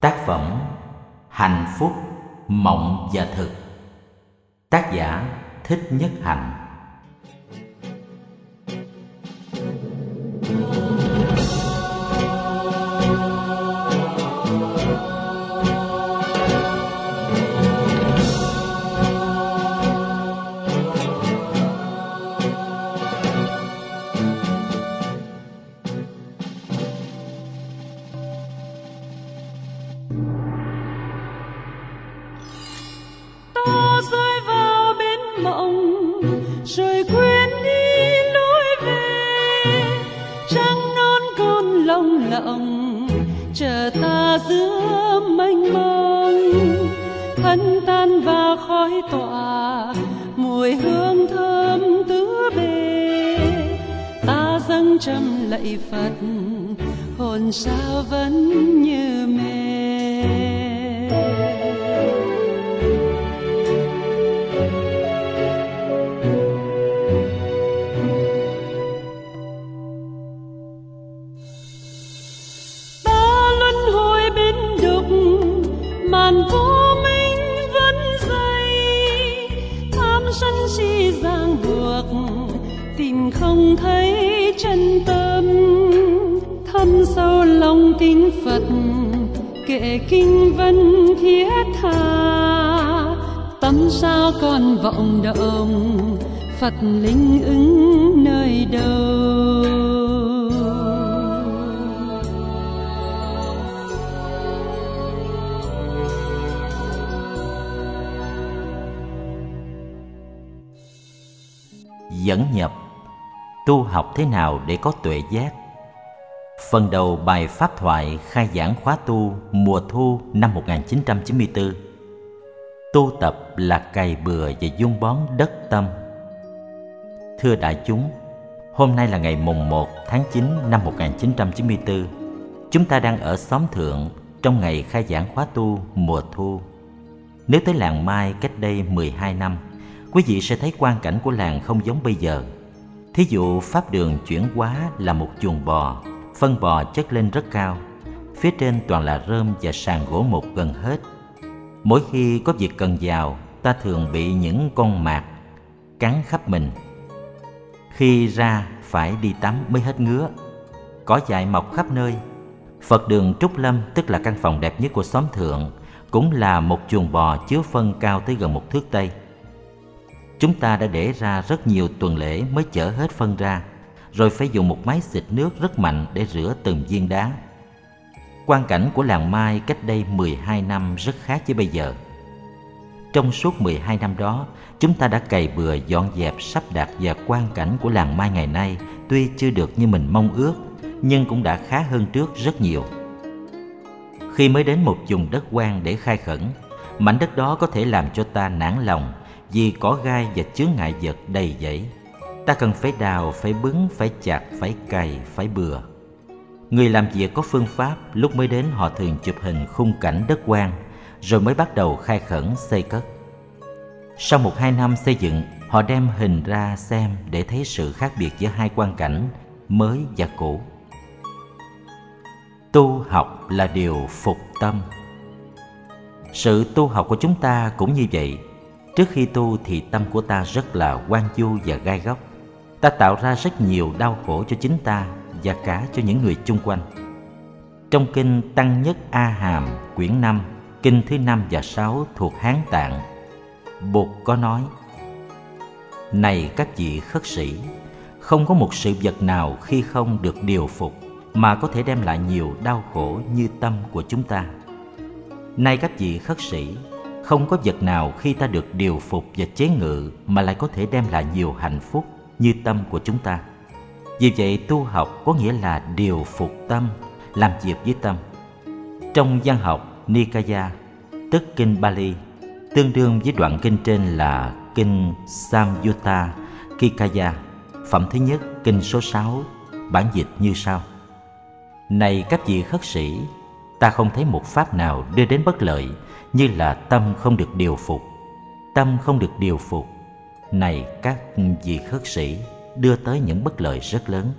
Tác phẩm Hạnh phúc, mộng và thực. Tác giả Thích Nhất Hạnh. Thế nào để có tuệ giác? Phần đầu bài pháp thoại khai giảng khóa tu mùa thu năm 1994 tu tập là cày bừa và dung bón đất tâm. Thưa đại chúng, hôm nay là ngày mùng 1 tháng 9 năm 1994 chúng ta đang ở xóm thượng trong ngày khai giảng khóa tu mùa thu. Nếu tới làng Mai cách đây 12 năm, quý vị sẽ thấy quan cảnh của làng không giống bây giờ. Thí dụ pháp đường chuyển hóa là một chuồng bò, phân bò chất lên rất cao. Phía trên toàn là rơm và sàn gỗ mục gần hết. Mỗi khi có việc cần vào, ta thường bị những con mạc cắn khắp mình. Khi ra phải đi tắm mới hết ngứa. Cỏ dại mọc khắp nơi. Phật đường Trúc Lâm tức là căn phòng đẹp nhất của xóm thượng cũng là một chuồng bò chứa phân cao tới gần một thước tây Chúng ta đã để ra rất nhiều tuần lễ mới chở hết phân ra, rồi phải dùng một máy xịt nước rất mạnh để rửa từng viên đá. Quan cảnh của làng Mai cách đây 12 năm rất khác với bây giờ. Trong suốt 12 năm đó, chúng ta đã cày bừa dọn dẹp sắp đặt và quan cảnh của làng Mai ngày nay tuy chưa được như mình mong ước, nhưng cũng đã khá hơn trước rất nhiều. Khi mới đến một vùng đất quan để khai khẩn, mảnh đất đó có thể làm cho ta nản lòng vì cỏ gai và chướng ngại vật đầy dẫy. Ta cần phải đào, phải bứng, phải chặt phải cày, phải bừa. Người làm việc có phương pháp, lúc mới đến họ thường chụp hình khung cảnh đất quan rồi mới bắt đầu khai khẩn, xây cất. Sau một hai năm xây dựng, họ đem hình ra xem để thấy sự khác biệt giữa hai quan cảnh mới và cũ. Tu học là điều phục tâm. Sự tu học của chúng ta cũng như vậy Trước khi tu thì tâm của ta rất là quan du và gai góc. Ta tạo ra rất nhiều đau khổ cho chính ta và cả cho những người chung quanh. Trong kinh Tăng Nhất A Hàm, quyển 5, kinh thứ năm và sáu thuộc Hán Tạng, Bụt có nói Này các vị khất sĩ, không có một sự vật nào khi không được điều phục mà có thể đem lại nhiều đau khổ như tâm của chúng ta. Này các vị khất sĩ, không có vật nào khi ta được điều phục và chế ngự mà lại có thể đem lại nhiều hạnh phúc như tâm của chúng ta. Vì vậy tu học có nghĩa là điều phục tâm, làm việc với tâm. Trong văn học Nikaya, tức kinh Bali, tương đương với đoạn kinh trên là kinh Samyutta Kikaya, phẩm thứ nhất, kinh số 6, bản dịch như sau. Này các vị khất sĩ, ta không thấy một pháp nào đưa đến bất lợi như là tâm không được điều phục. Tâm không được điều phục. Này các vị khất sĩ, đưa tới những bất lợi rất lớn.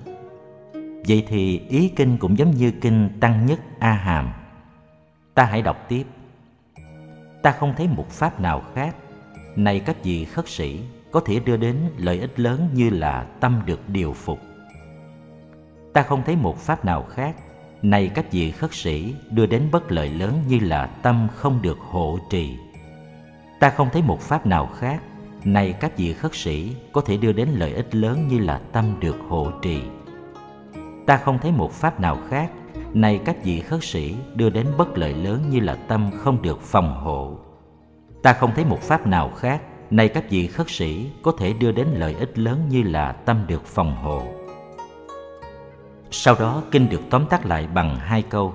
Vậy thì ý kinh cũng giống như kinh tăng nhất a hàm ta hãy đọc tiếp. Ta không thấy một pháp nào khác. Này các vị khất sĩ, có thể đưa đến lợi ích lớn như là tâm được điều phục. Ta không thấy một pháp nào khác nay các vị khất sĩ, đưa đến bất lợi lớn như là tâm không được hộ trì. Ta không thấy một pháp nào khác. Nay các vị khất sĩ, có thể đưa đến lợi ích lớn như là tâm được hộ trì. Ta không thấy một pháp nào khác. Nay các vị khất sĩ, đưa đến bất lợi lớn như là tâm không được phòng hộ. Ta không thấy một pháp nào khác. Nay các vị khất sĩ, có thể đưa đến lợi ích lớn như là tâm được phòng hộ sau đó kinh được tóm tắt lại bằng hai câu.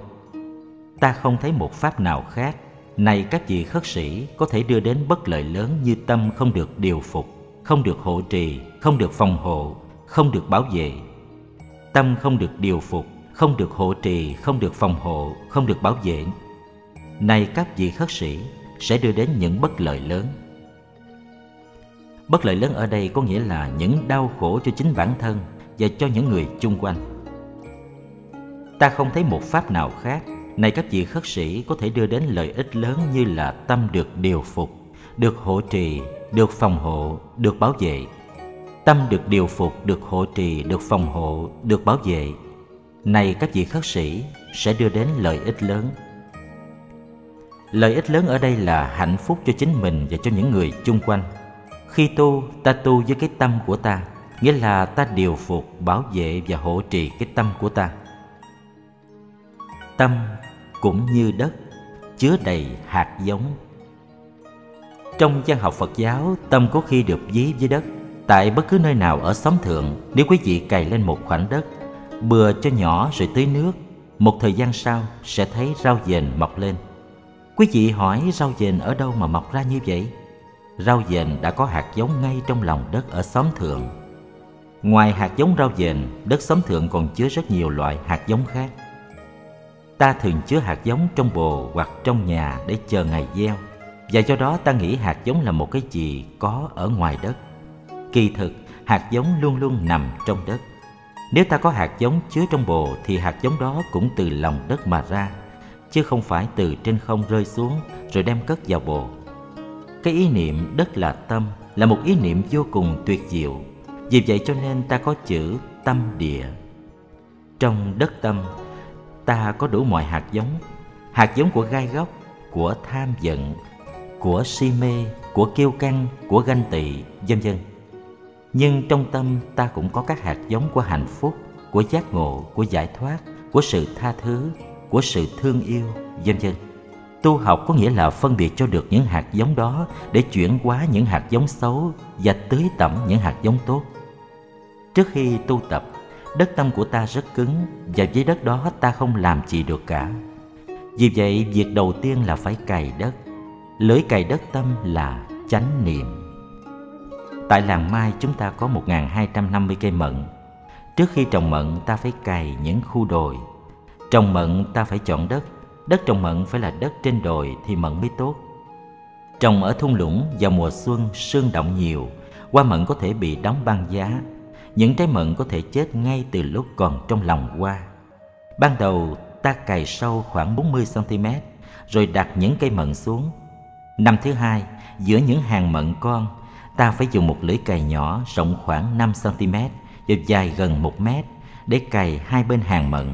Ta không thấy một pháp nào khác. Này các vị khất sĩ, có thể đưa đến bất lợi lớn như tâm không được điều phục, không được hộ trì, không được phòng hộ, không được bảo vệ. Tâm không được điều phục, không được hộ trì, không được phòng hộ, không được bảo vệ. Này các vị khất sĩ, sẽ đưa đến những bất lợi lớn. Bất lợi lớn ở đây có nghĩa là những đau khổ cho chính bản thân và cho những người chung quanh ta không thấy một pháp nào khác. Này các vị khất sĩ có thể đưa đến lợi ích lớn như là tâm được điều phục, được hộ trì, được phòng hộ, được bảo vệ. Tâm được điều phục, được hộ trì, được phòng hộ, được bảo vệ. Này các vị khất sĩ sẽ đưa đến lợi ích lớn. Lợi ích lớn ở đây là hạnh phúc cho chính mình và cho những người chung quanh. Khi tu, ta tu với cái tâm của ta, nghĩa là ta điều phục, bảo vệ và hộ trì cái tâm của ta tâm cũng như đất, chứa đầy hạt giống. Trong văn học phật giáo, tâm có khi được ví với đất. Tại bất cứ nơi nào ở xóm thượng, nếu quý vị cày lên một khoảnh đất, bừa cho nhỏ rồi tưới nước, một thời gian sau sẽ thấy rau dền mọc lên. Quý vị hỏi rau dền ở đâu mà mọc ra như vậy? Rau dền đã có hạt giống ngay trong lòng đất ở xóm thượng. Ngoài hạt giống rau dền, đất xóm thượng còn chứa rất nhiều loại hạt giống khác ta thường chứa hạt giống trong bồ hoặc trong nhà để chờ ngày gieo. Và do đó ta nghĩ hạt giống là một cái gì có ở ngoài đất. Kỳ thực, hạt giống luôn luôn nằm trong đất. Nếu ta có hạt giống chứa trong bồ thì hạt giống đó cũng từ lòng đất mà ra, chứ không phải từ trên không rơi xuống rồi đem cất vào bồ. Cái ý niệm đất là tâm là một ý niệm vô cùng tuyệt diệu. Vì vậy cho nên ta có chữ tâm địa. Trong đất tâm ta có đủ mọi hạt giống. Hạt giống của gai góc, của tham giận, của si mê, của kiêu căng, của ganh tị, vân vân. Nhưng trong tâm ta cũng có các hạt giống của hạnh phúc, của giác ngộ, của giải thoát, của sự tha thứ, của sự thương yêu, vân vân. Tu học có nghĩa là phân biệt cho được những hạt giống đó để chuyển hóa những hạt giống xấu và tưới tẩm những hạt giống tốt. Trước khi tu tập đất tâm của ta rất cứng, và với đất đó ta không làm gì được cả. Vì vậy, việc đầu tiên là phải cày đất. Lưỡi cày đất tâm là chánh niệm. Tại làng mai, chúng ta có 1.250 cây mận. Trước khi trồng mận, ta phải cày những khu đồi. Trồng mận, ta phải chọn đất. Đất trồng mận phải là đất trên đồi thì mận mới tốt. Trồng ở thung lũng vào mùa xuân, sương động nhiều, hoa mận có thể bị đóng băng giá những trái mận có thể chết ngay từ lúc còn trong lòng hoa. Ban đầu ta cày sâu khoảng 40cm rồi đặt những cây mận xuống. Năm thứ hai, giữa những hàng mận con, ta phải dùng một lưỡi cày nhỏ rộng khoảng 5cm và dài gần 1 mét để cày hai bên hàng mận.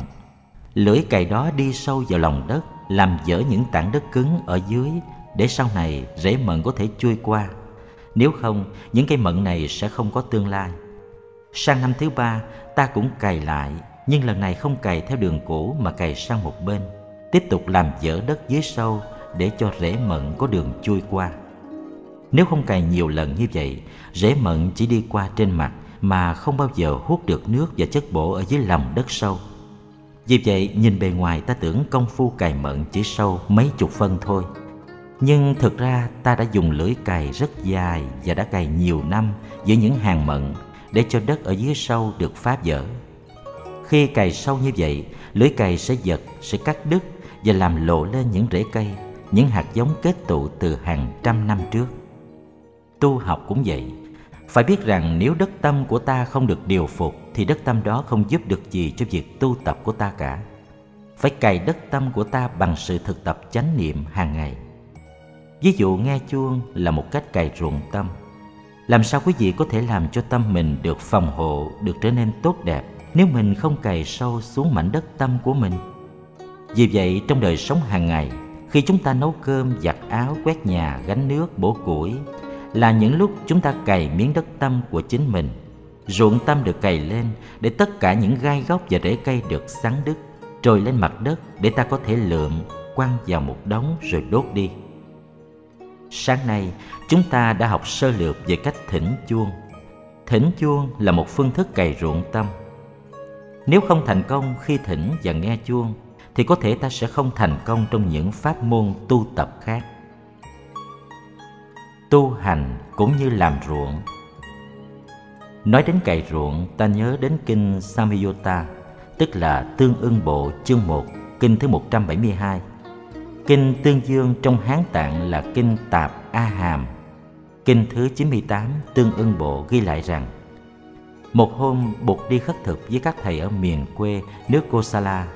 Lưỡi cày đó đi sâu vào lòng đất, làm dỡ những tảng đất cứng ở dưới để sau này rễ mận có thể chui qua. Nếu không, những cây mận này sẽ không có tương lai. Sang năm thứ ba, ta cũng cày lại, nhưng lần này không cày theo đường cũ mà cày sang một bên, tiếp tục làm dở đất dưới sâu để cho rễ mận có đường chui qua. Nếu không cày nhiều lần như vậy, rễ mận chỉ đi qua trên mặt mà không bao giờ hút được nước và chất bổ ở dưới lòng đất sâu. Vì vậy, nhìn bề ngoài ta tưởng công phu cày mận chỉ sâu mấy chục phân thôi. Nhưng thực ra ta đã dùng lưỡi cày rất dài và đã cày nhiều năm giữa những hàng mận để cho đất ở dưới sâu được phá vỡ. Khi cày sâu như vậy, lưỡi cày sẽ giật, sẽ cắt đứt và làm lộ lên những rễ cây, những hạt giống kết tụ từ hàng trăm năm trước. Tu học cũng vậy, phải biết rằng nếu đất tâm của ta không được điều phục thì đất tâm đó không giúp được gì cho việc tu tập của ta cả. phải cày đất tâm của ta bằng sự thực tập chánh niệm hàng ngày ví dụ nghe chuông là một cách cày ruộng tâm làm sao quý vị có thể làm cho tâm mình được phòng hộ, được trở nên tốt đẹp, nếu mình không cày sâu xuống mảnh đất tâm của mình? Vì vậy, trong đời sống hàng ngày, khi chúng ta nấu cơm, giặt áo, quét nhà, gánh nước, bổ củi, là những lúc chúng ta cày miếng đất tâm của chính mình. Ruộng tâm được cày lên để tất cả những gai góc và rễ cây được sáng đứt, trồi lên mặt đất để ta có thể lượm, quăng vào một đống rồi đốt đi sáng nay, chúng ta đã học sơ lược về cách thỉnh chuông. Thỉnh chuông là một phương thức cày ruộng tâm. Nếu không thành công khi thỉnh và nghe chuông, thì có thể ta sẽ không thành công trong những pháp môn tu tập khác. Tu hành cũng như làm ruộng. Nói đến cày ruộng, ta nhớ đến kinh Samyutta, tức là tương ưng bộ chương 1 kinh thứ 172 kinh tương dương trong hán tạng là kinh tạp a hàm kinh thứ 98 tương ưng bộ ghi lại rằng một hôm Bụt đi khất thực với các thầy ở miền quê nước Kosala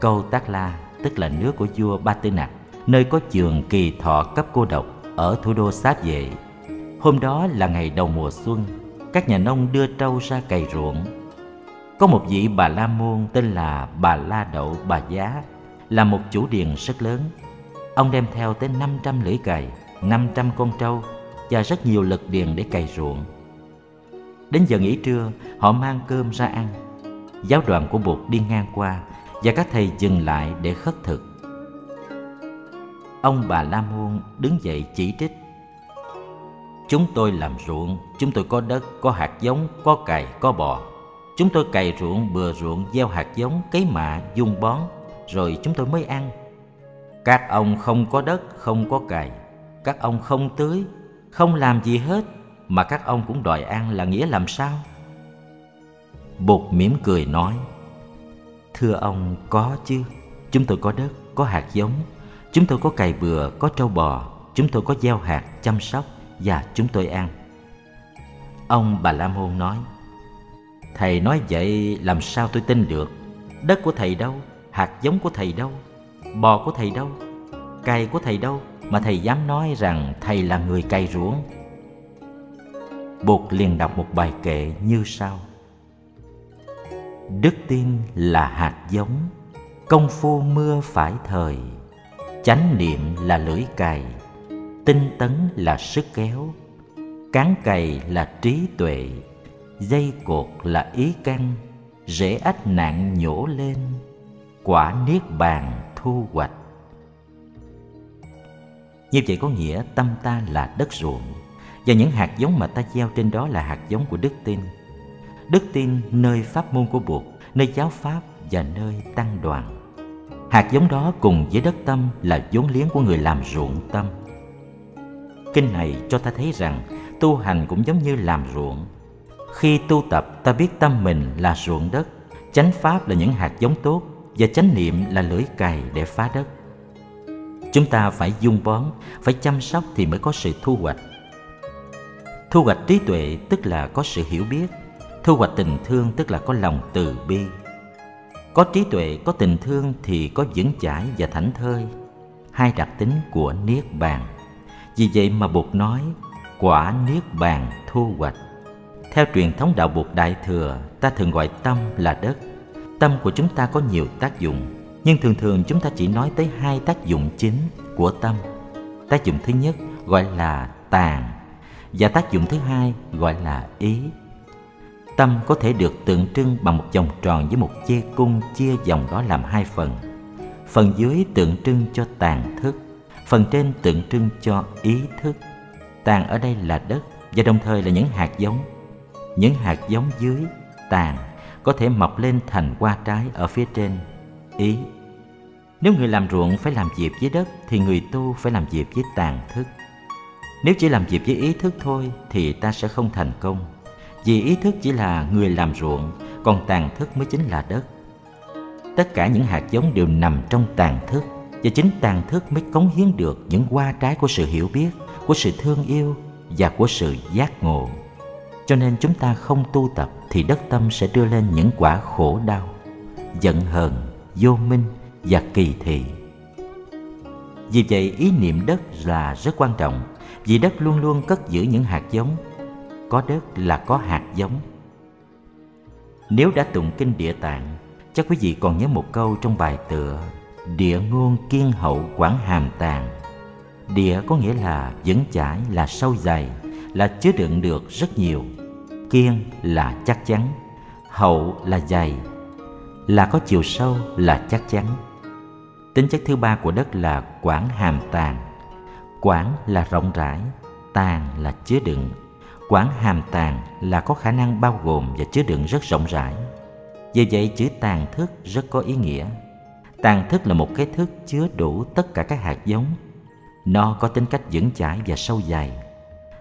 Câu Tác La tức là nước của vua Ba Tư Nặc nơi có trường kỳ thọ cấp cô độc ở thủ đô Sát Vệ. Hôm đó là ngày đầu mùa xuân, các nhà nông đưa trâu ra cày ruộng. Có một vị bà La Môn tên là bà La Đậu Bà Giá, là một chủ điền rất lớn. Ông đem theo tới 500 lưỡi cày, 500 con trâu và rất nhiều lực điền để cày ruộng. Đến giờ nghỉ trưa, họ mang cơm ra ăn. Giáo đoàn của Bụt đi ngang qua và các thầy dừng lại để khất thực. Ông bà La Môn đứng dậy chỉ trích. Chúng tôi làm ruộng, chúng tôi có đất, có hạt giống, có cày, có bò. Chúng tôi cày ruộng, bừa ruộng, gieo hạt giống, cấy mạ, dung bón, rồi chúng tôi mới ăn. Các ông không có đất, không có cày, các ông không tưới, không làm gì hết, mà các ông cũng đòi ăn là nghĩa làm sao? Bụt mỉm cười nói, Thưa ông, có chứ. Chúng tôi có đất, có hạt giống. Chúng tôi có cày bừa, có trâu bò. Chúng tôi có gieo hạt, chăm sóc và chúng tôi ăn. Ông Bà La Môn nói, Thầy nói vậy làm sao tôi tin được? Đất của thầy đâu? Hạt giống của thầy đâu? Bò của thầy đâu? Cày của thầy đâu? Mà thầy dám nói rằng thầy là người cày ruộng. Bụt liền đọc một bài kệ như sau đức tin là hạt giống, công phu mưa phải thời chánh niệm là lưỡi cày, tinh tấn là sức kéo cán cày là trí tuệ, dây cột là ý căn rễ ách nạn nhổ lên, quả niết bàn thu hoạch như vậy có nghĩa tâm ta là đất ruộng và những hạt giống mà ta gieo trên đó là hạt giống của đức tin đức tin nơi pháp môn của buộc, nơi giáo pháp và nơi tăng đoàn. Hạt giống đó cùng với đất tâm là vốn liếng của người làm ruộng tâm. Kinh này cho ta thấy rằng tu hành cũng giống như làm ruộng. Khi tu tập ta biết tâm mình là ruộng đất, chánh pháp là những hạt giống tốt và chánh niệm là lưỡi cày để phá đất. Chúng ta phải dung bón, phải chăm sóc thì mới có sự thu hoạch. Thu hoạch trí tuệ tức là có sự hiểu biết, thu hoạch tình thương tức là có lòng từ bi. Có trí tuệ có tình thương thì có vững chãi và thảnh thơi. Hai đặc tính của niết bàn. Vì vậy mà bụt nói quả niết bàn thu hoạch. Theo truyền thống đạo bụt đại thừa ta thường gọi tâm là đất tâm của chúng ta có nhiều tác dụng nhưng thường thường chúng ta chỉ nói tới hai tác dụng chính của tâm tác dụng thứ nhất gọi là tàn và tác dụng thứ hai gọi là ý Tâm có thể được tượng trưng bằng một vòng tròn với một chê cung chia vòng đó làm hai phần. Phần dưới tượng trưng cho tàn thức, phần trên tượng trưng cho ý thức. Tàn ở đây là đất và đồng thời là những hạt giống. Những hạt giống dưới, tàn, có thể mọc lên thành hoa trái ở phía trên, ý. Nếu người làm ruộng phải làm việc với đất thì người tu phải làm việc với tàn thức. Nếu chỉ làm việc với ý thức thôi thì ta sẽ không thành công vì ý thức chỉ là người làm ruộng còn tàn thức mới chính là đất tất cả những hạt giống đều nằm trong tàn thức và chính tàn thức mới cống hiến được những hoa trái của sự hiểu biết của sự thương yêu và của sự giác ngộ cho nên chúng ta không tu tập thì đất tâm sẽ đưa lên những quả khổ đau, giận hờn, vô minh và kỳ thị. Vì vậy, ý niệm đất là rất quan trọng, vì đất luôn luôn cất giữ những hạt giống. Có đất là có hạt giống. Nếu đã tụng kinh địa tạng, chắc quý vị còn nhớ một câu trong bài tựa, địa ngôn kiên hậu quảng hàm tàng địa có nghĩa là vững chãi, là sâu dày, là chứa đựng được rất nhiều kiên là chắc chắn, hậu là dày, là có chiều sâu là chắc chắn. Tính chất thứ ba của đất là quảng hàm tàng quảng là rộng rãi tàng là chứa đựng. Quảng hàm tàng là có khả năng bao gồm và chứa đựng rất rộng rãi. Vì vậy, chữ tàn thức rất có ý nghĩa. Tàn thức là một cái thức chứa đủ tất cả các hạt giống. Nó có tính cách vững chãi và sâu dày.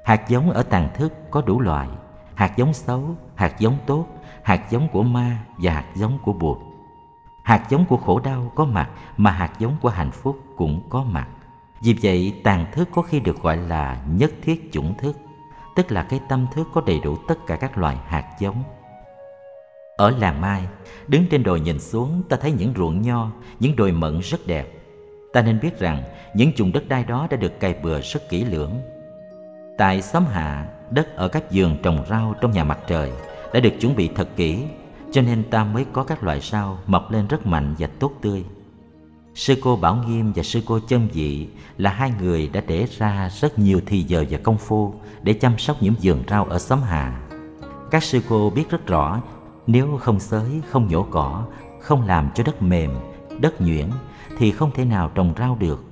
Hạt giống ở tàn thức có đủ loại hạt giống xấu, hạt giống tốt, hạt giống của ma và hạt giống của bụt hạt giống của khổ đau có mặt, mà hạt giống của hạnh phúc cũng có mặt. Vì vậy, tàn thức có khi được gọi là nhất thiết chủng thức, tức là cái tâm thức có đầy đủ tất cả các loại hạt giống. Ở làng mai, đứng trên đồi nhìn xuống, ta thấy những ruộng nho, những đồi mận rất đẹp. Ta nên biết rằng, những vùng đất đai đó đã được cày bừa rất kỹ lưỡng. Tại xóm hạ đất ở các giường trồng rau trong nhà mặt trời đã được chuẩn bị thật kỹ, cho nên ta mới có các loại rau mọc lên rất mạnh và tốt tươi. Sư cô bảo nghiêm và sư cô chân dị là hai người đã để ra rất nhiều thì giờ và công phu để chăm sóc những vườn rau ở xóm hà. Các sư cô biết rất rõ, nếu không xới, không nhổ cỏ, không làm cho đất mềm, đất nhuyễn, thì không thể nào trồng rau được.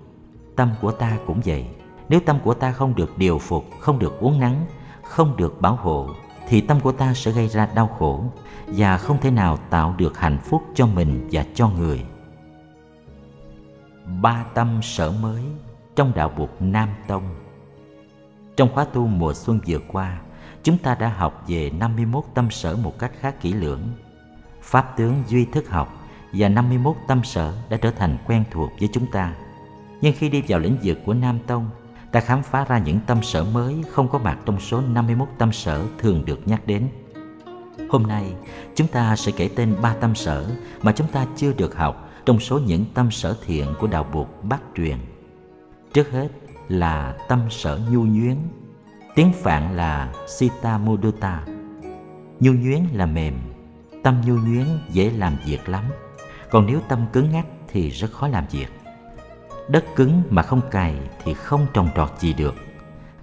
Tâm của ta cũng vậy. Nếu tâm của ta không được điều phục, không được uống nắng không được bảo hộ, thì tâm của ta sẽ gây ra đau khổ và không thể nào tạo được hạnh phúc cho mình và cho người. Ba tâm sở mới trong đạo buộc nam tông. Trong khóa tu mùa xuân vừa qua, chúng ta đã học về 51 tâm sở một cách khá kỹ lưỡng. Pháp tướng duy thức học và 51 tâm sở đã trở thành quen thuộc với chúng ta. Nhưng khi đi vào lĩnh vực của nam tông ta khám phá ra những tâm sở mới không có mặt trong số 51 tâm sở thường được nhắc đến. Hôm nay, chúng ta sẽ kể tên ba tâm sở mà chúng ta chưa được học trong số những tâm sở thiện của đạo buộc Bắc truyền. Trước hết là tâm sở nhu nhuyến, tiếng Phạn là Sita Mudutta. Nhu nhuyến là mềm, tâm nhu nhuyến dễ làm việc lắm, còn nếu tâm cứng ngắc thì rất khó làm việc đất cứng mà không cày thì không trồng trọt gì được.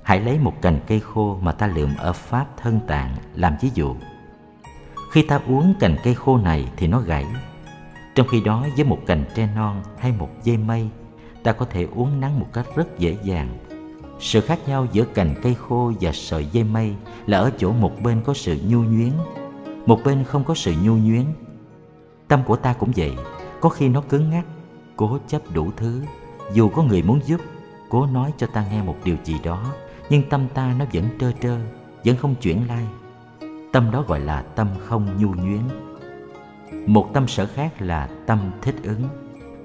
Hãy lấy một cành cây khô mà ta lượm ở pháp thân tạng làm ví dụ. Khi ta uống cành cây khô này thì nó gãy. Trong khi đó, với một cành tre non hay một dây mây, ta có thể uống nắng một cách rất dễ dàng. Sự khác nhau giữa cành cây khô và sợi dây mây là ở chỗ một bên có sự nhu nhuyến một bên không có sự nhu nhuyến tâm của ta cũng vậy, có khi nó cứng ngắc cố chấp đủ thứ dù có người muốn giúp, cố nói cho ta nghe một điều gì đó, nhưng tâm ta nó vẫn trơ trơ, vẫn không chuyển lai. Tâm đó gọi là tâm không nhu nhuyến một tâm sở khác là tâm thích ứng.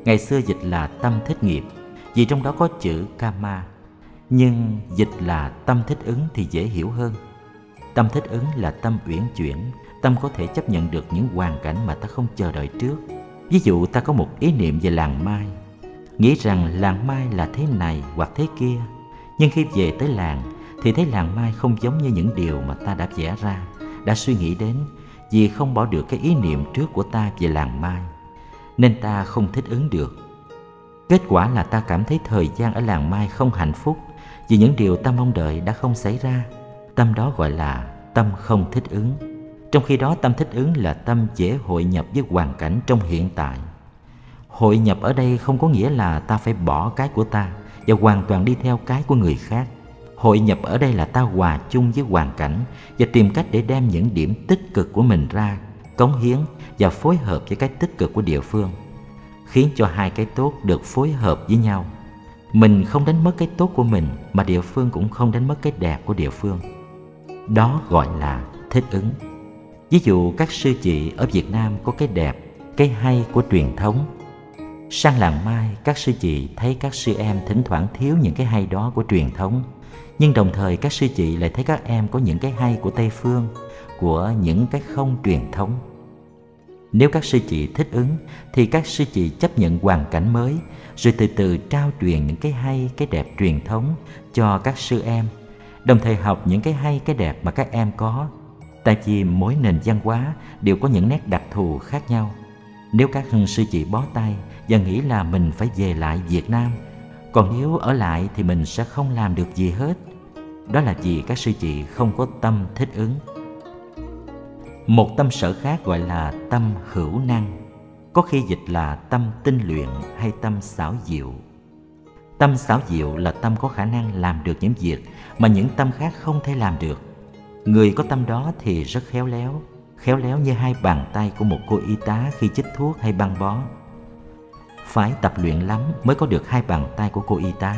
Ngày xưa dịch là tâm thích nghiệp, vì trong đó có chữ kama nhưng dịch là tâm thích ứng thì dễ hiểu hơn. Tâm thích ứng là tâm uyển chuyển, tâm có thể chấp nhận được những hoàn cảnh mà ta không chờ đợi trước. Ví dụ ta có một ý niệm về làng mai nghĩ rằng làng mai là thế này hoặc thế kia. Nhưng khi về tới làng, thì thấy làng mai không giống như những điều mà ta đã vẽ ra, đã suy nghĩ đến, vì không bỏ được cái ý niệm trước của ta về làng mai. Nên ta không thích ứng được. Kết quả là ta cảm thấy thời gian ở làng mai không hạnh phúc, vì những điều ta mong đợi đã không xảy ra. Tâm đó gọi là tâm không thích ứng. Trong khi đó, tâm thích ứng là tâm dễ hội nhập với hoàn cảnh trong hiện tại hội nhập ở đây không có nghĩa là ta phải bỏ cái của ta và hoàn toàn đi theo cái của người khác. Hội nhập ở đây là ta hòa chung với hoàn cảnh và tìm cách để đem những điểm tích cực của mình ra, cống hiến và phối hợp với cái tích cực của địa phương, khiến cho hai cái tốt được phối hợp với nhau. Mình không đánh mất cái tốt của mình mà địa phương cũng không đánh mất cái đẹp của địa phương. Đó gọi là thích ứng. Ví dụ các sư chị ở việt nam có cái đẹp, cái hay của truyền thống Sang làng Mai, các sư chị thấy các sư em thỉnh thoảng thiếu những cái hay đó của truyền thống. Nhưng đồng thời các sư chị lại thấy các em có những cái hay của Tây Phương, của những cái không truyền thống. nếu các sư chị thích ứng thì các sư chị chấp nhận hoàn cảnh mới rồi từ từ trao truyền những cái hay cái đẹp truyền thống cho các sư em đồng thời học những cái hay cái đẹp mà các em có tại vì mỗi nền văn hóa đều có những nét đặc thù khác nhau nếu các sư chị bó tay và nghĩ là mình phải về lại việt nam. Còn nếu ở lại thì mình sẽ không làm được gì hết. Đó là vì các sư chị không có tâm thích ứng. Một tâm sở khác gọi là tâm hữu năng. Có khi dịch là tâm tinh luyện hay tâm xảo diệu. Tâm xảo diệu là tâm có khả năng làm được những việc mà những tâm khác không thể làm được. Người có tâm đó thì rất khéo léo khéo léo như hai bàn tay của một cô y tá khi chích thuốc hay băng bó phải tập luyện lắm mới có được hai bàn tay của cô y tá.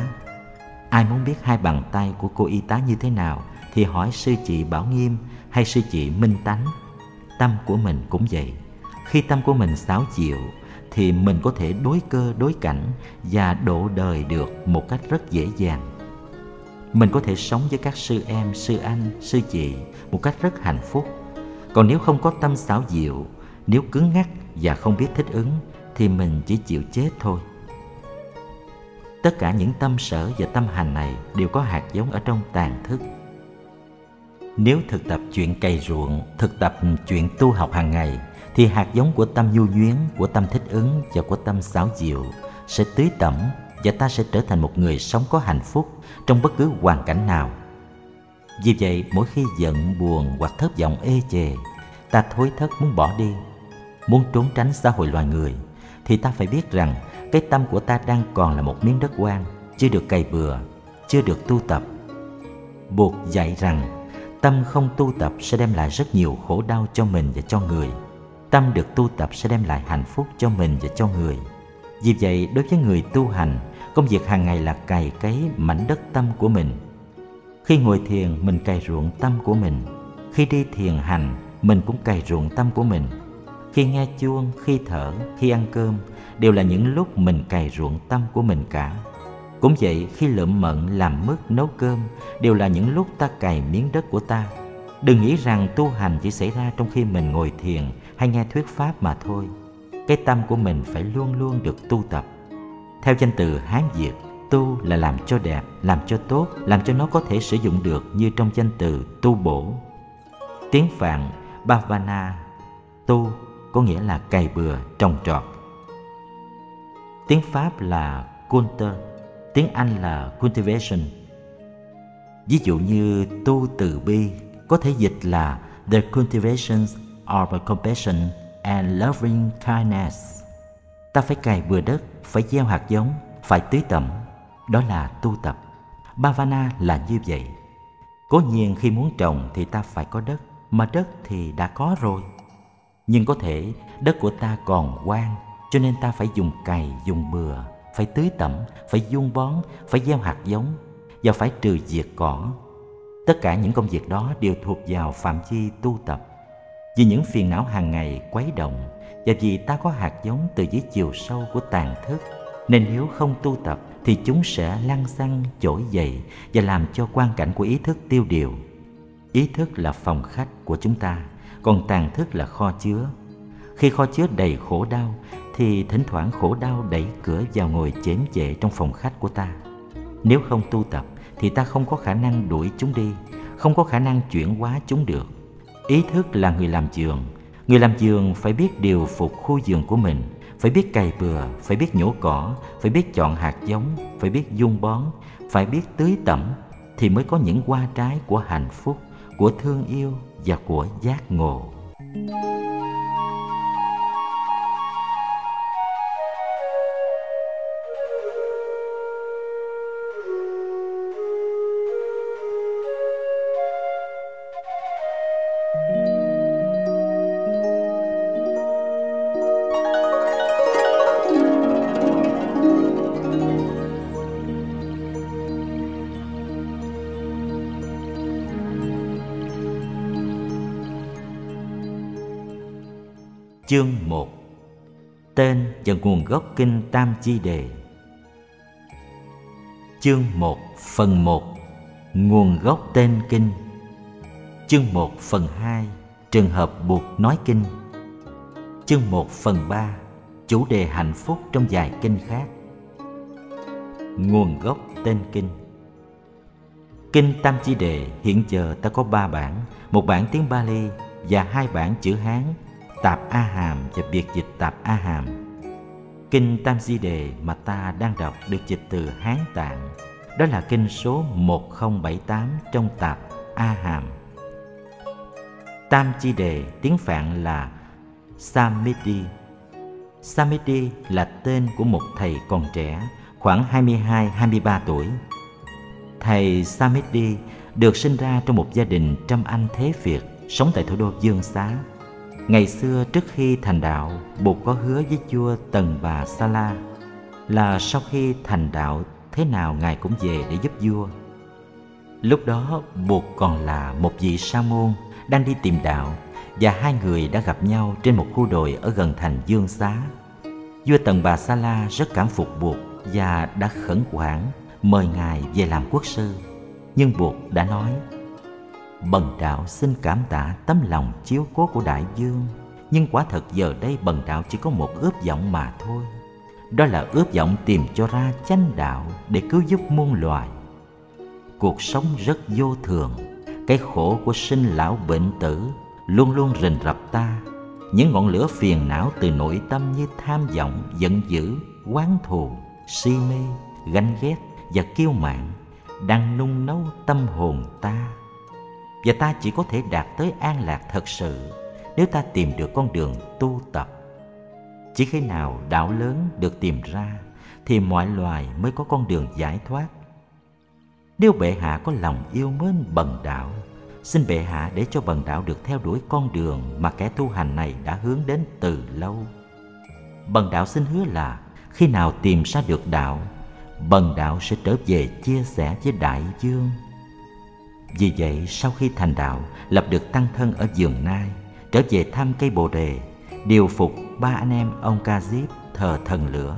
Ai muốn biết hai bàn tay của cô y tá như thế nào thì hỏi sư chị bảo nghiêm hay sư chị minh tánh. Tâm của mình cũng vậy. Khi tâm của mình xáo chịu thì mình có thể đối cơ, đối cảnh và độ đời được một cách rất dễ dàng. Mình có thể sống với các sư em, sư anh, sư chị một cách rất hạnh phúc. Còn nếu không có tâm xảo diệu nếu cứng ngắc và không biết thích ứng thì mình chỉ chịu chết thôi. Tất cả những tâm sở và tâm hành này đều có hạt giống ở trong tàn thức. Nếu thực tập chuyện cày ruộng, thực tập chuyện tu học hàng ngày, thì hạt giống của tâm nhu duyến của tâm thích ứng và của tâm xáo diệu sẽ tưới tẩm và ta sẽ trở thành một người sống có hạnh phúc trong bất cứ hoàn cảnh nào. Vì vậy, mỗi khi giận, buồn hoặc thất vọng ê chề, ta thối thất muốn bỏ đi, muốn trốn tránh xã hội loài người thì ta phải biết rằng, cái tâm của ta đang còn là một miếng đất quan chưa được cày bừa, chưa được tu tập. Buộc dạy rằng, tâm không tu tập sẽ đem lại rất nhiều khổ đau cho mình và cho người. Tâm được tu tập sẽ đem lại hạnh phúc cho mình và cho người. Vì vậy, đối với người tu hành, công việc hàng ngày là cày cấy mảnh đất tâm của mình. Khi ngồi thiền, mình cày ruộng tâm của mình. Khi đi thiền hành, mình cũng cày ruộng tâm của mình khi nghe chuông, khi thở, khi ăn cơm, đều là những lúc mình cày ruộng tâm của mình cả. Cũng vậy, khi lượm mận, làm mứt, nấu cơm, đều là những lúc ta cày miếng đất của ta. Đừng nghĩ rằng tu hành chỉ xảy ra trong khi mình ngồi thiền hay nghe thuyết pháp mà thôi. Cái tâm của mình phải luôn luôn được tu tập. Theo danh từ hán việt, tu là làm cho đẹp, làm cho tốt, làm cho nó có thể sử dụng được như trong danh từ tu bổ. Tiếng phạn bhavana, tu có nghĩa là cày bừa trồng trọt. Tiếng pháp là counter tiếng anh là cultivation. Ví dụ như tu từ bi có thể dịch là the cultivation of compassion and loving kindness. Ta phải cày bừa đất, phải gieo hạt giống, phải tưới tẩm, đó là tu tập. Bhavana là như vậy. Cố nhiên khi muốn trồng thì ta phải có đất, mà đất thì đã có rồi nhưng có thể đất của ta còn quang, cho nên ta phải dùng cày, dùng bừa, phải tưới tẩm, phải dung bón, phải gieo hạt giống và phải trừ diệt cỏ. Tất cả những công việc đó đều thuộc vào phạm vi tu tập. Vì những phiền não hàng ngày quấy động và vì ta có hạt giống từ dưới chiều sâu của tàn thức, nên nếu không tu tập thì chúng sẽ lăn xăng trỗi dậy và làm cho quan cảnh của ý thức tiêu điều. Ý thức là phòng khách của chúng ta còn tàn thức là kho chứa. Khi kho chứa đầy khổ đau, thì thỉnh thoảng khổ đau đẩy cửa vào ngồi chém chệ trong phòng khách của ta. Nếu không tu tập, thì ta không có khả năng đuổi chúng đi, không có khả năng chuyển hóa chúng được. Ý thức là người làm giường. Người làm giường phải biết điều phục khu giường của mình, phải biết cày bừa, phải biết nhổ cỏ, phải biết chọn hạt giống, phải biết dung bón, phải biết tưới tẩm thì mới có những hoa trái của hạnh phúc, của thương yêu và của giác ngộ. Chương 1 Tên và nguồn gốc Kinh Tam Chi Đề. Chương 1 Phần 1 Nguồn gốc tên Kinh. Chương 1 Phần 2 Trường hợp buộc nói Kinh. Chương 1 phần 3 Chủ đề hạnh phúc trong vài kinh khác. Nguồn gốc tên kinh. Kinh Tam Chi Đề hiện giờ ta có 3 bản, Một bản tiếng Bali và hai bản chữ Hán. Tạp A Hàm và biệt dịch Tạp A Hàm Kinh Tam Chi Đề mà ta đang đọc được dịch từ Hán Tạng Đó là kinh số 1078 trong Tạp A Hàm Tam Chi Đề tiếng Phạn là Samiti. Samiti là tên của một thầy còn trẻ, khoảng 22-23 tuổi. Thầy Samiti được sinh ra trong một gia đình trăm anh thế Việt sống tại thủ đô Dương Xá. Ngày xưa trước khi thành đạo, Bụt có hứa với vua Tần Bà Sa La là sau khi thành đạo thế nào ngài cũng về để giúp vua. Lúc đó Bụt còn là một vị sa môn đang đi tìm đạo và hai người đã gặp nhau trên một khu đồi ở gần thành Dương Xá. Vua Tần Bà Sa La rất cảm phục Bụt và đã khẩn khoản mời ngài về làm quốc sư. Nhưng Bụt đã nói: Bần đạo xin cảm tạ tấm lòng chiếu cố của đại dương, nhưng quả thật giờ đây bần đạo chỉ có một ước vọng mà thôi. Đó là ước vọng tìm cho ra chánh đạo để cứu giúp muôn loài. Cuộc sống rất vô thường, cái khổ của sinh lão bệnh tử luôn luôn rình rập ta những ngọn lửa phiền não từ nội tâm như tham vọng giận dữ oán thù si mê ganh ghét và kiêu mạn đang nung nấu tâm hồn ta và ta chỉ có thể đạt tới an lạc thật sự nếu ta tìm được con đường tu tập. Chỉ khi nào đạo lớn được tìm ra, thì mọi loài mới có con đường giải thoát. Nếu bệ hạ có lòng yêu mến bần đạo, xin bệ hạ để cho bần đạo được theo đuổi con đường mà kẻ tu hành này đã hướng đến từ lâu. Bần đạo xin hứa là khi nào tìm ra được đạo, bần đạo sẽ trở về chia sẻ với đại dương vì vậy sau khi thành đạo lập được tăng thân ở giường nai trở về thăm cây bồ đề điều phục ba anh em ông ca diếp thờ thần lửa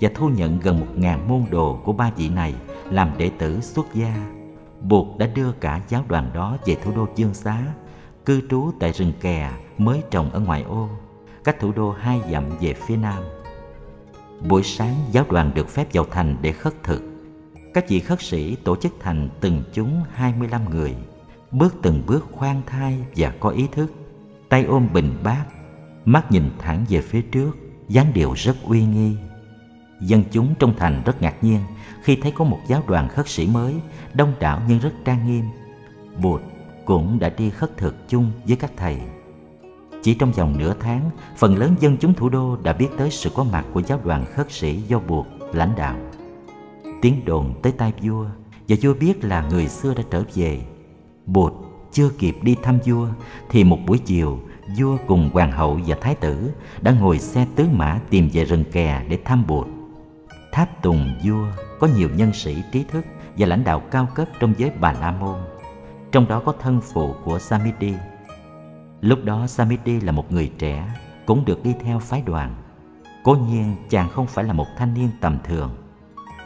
và thu nhận gần một ngàn môn đồ của ba vị này làm đệ tử xuất gia Bụt đã đưa cả giáo đoàn đó về thủ đô Dương Xá, cư trú tại rừng kè mới trồng ở ngoại ô, cách thủ đô hai dặm về phía nam. Buổi sáng giáo đoàn được phép vào thành để khất thực. Các vị khất sĩ tổ chức thành từng chúng 25 người, bước từng bước khoan thai và có ý thức, tay ôm bình bát, mắt nhìn thẳng về phía trước, dáng điệu rất uy nghi. Dân chúng trong thành rất ngạc nhiên khi thấy có một giáo đoàn khất sĩ mới, đông đảo nhưng rất trang nghiêm. Bụt cũng đã đi khất thực chung với các thầy. Chỉ trong vòng nửa tháng, phần lớn dân chúng thủ đô đã biết tới sự có mặt của giáo đoàn khất sĩ do Bụt lãnh đạo. Tiếng đồn tới tai vua và vua biết là người xưa đã trở về. Bụt chưa kịp đi thăm vua thì một buổi chiều vua cùng hoàng hậu và thái tử đã ngồi xe tứ mã tìm về rừng kè để thăm Bụt. Tháp tùng vua có nhiều nhân sĩ trí thức và lãnh đạo cao cấp trong giới Bà La Môn, trong đó có thân phụ của Samiti. Lúc đó Samiti là một người trẻ, cũng được đi theo phái đoàn. Cố nhiên chàng không phải là một thanh niên tầm thường.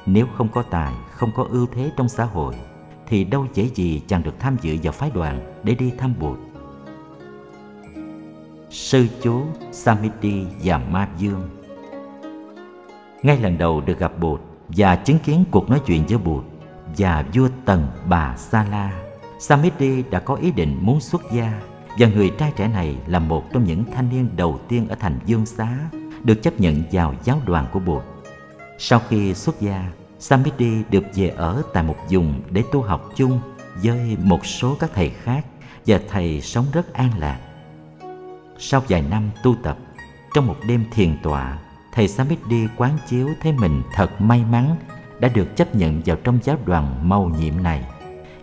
Nếu không có tài, không có ưu thế trong xã hội, thì đâu dễ gì chàng được tham dự vào phái đoàn để đi thăm Bụt. Sư chú Samiti và Ma Dương Ngay lần đầu được gặp Bụt, và chứng kiến cuộc nói chuyện giữa Bụt và vua Tần Bà Sa La, Samiti đã có ý định muốn xuất gia và người trai trẻ này là một trong những thanh niên đầu tiên ở thành Dương Xá được chấp nhận vào giáo đoàn của Bụt. Sau khi xuất gia, Samiti được về ở tại một vùng để tu học chung với một số các thầy khác và thầy sống rất an lạc. Sau vài năm tu tập, trong một đêm thiền tọa, thầy Samiti quán chiếu thấy mình thật may mắn đã được chấp nhận vào trong giáo đoàn màu nhiệm này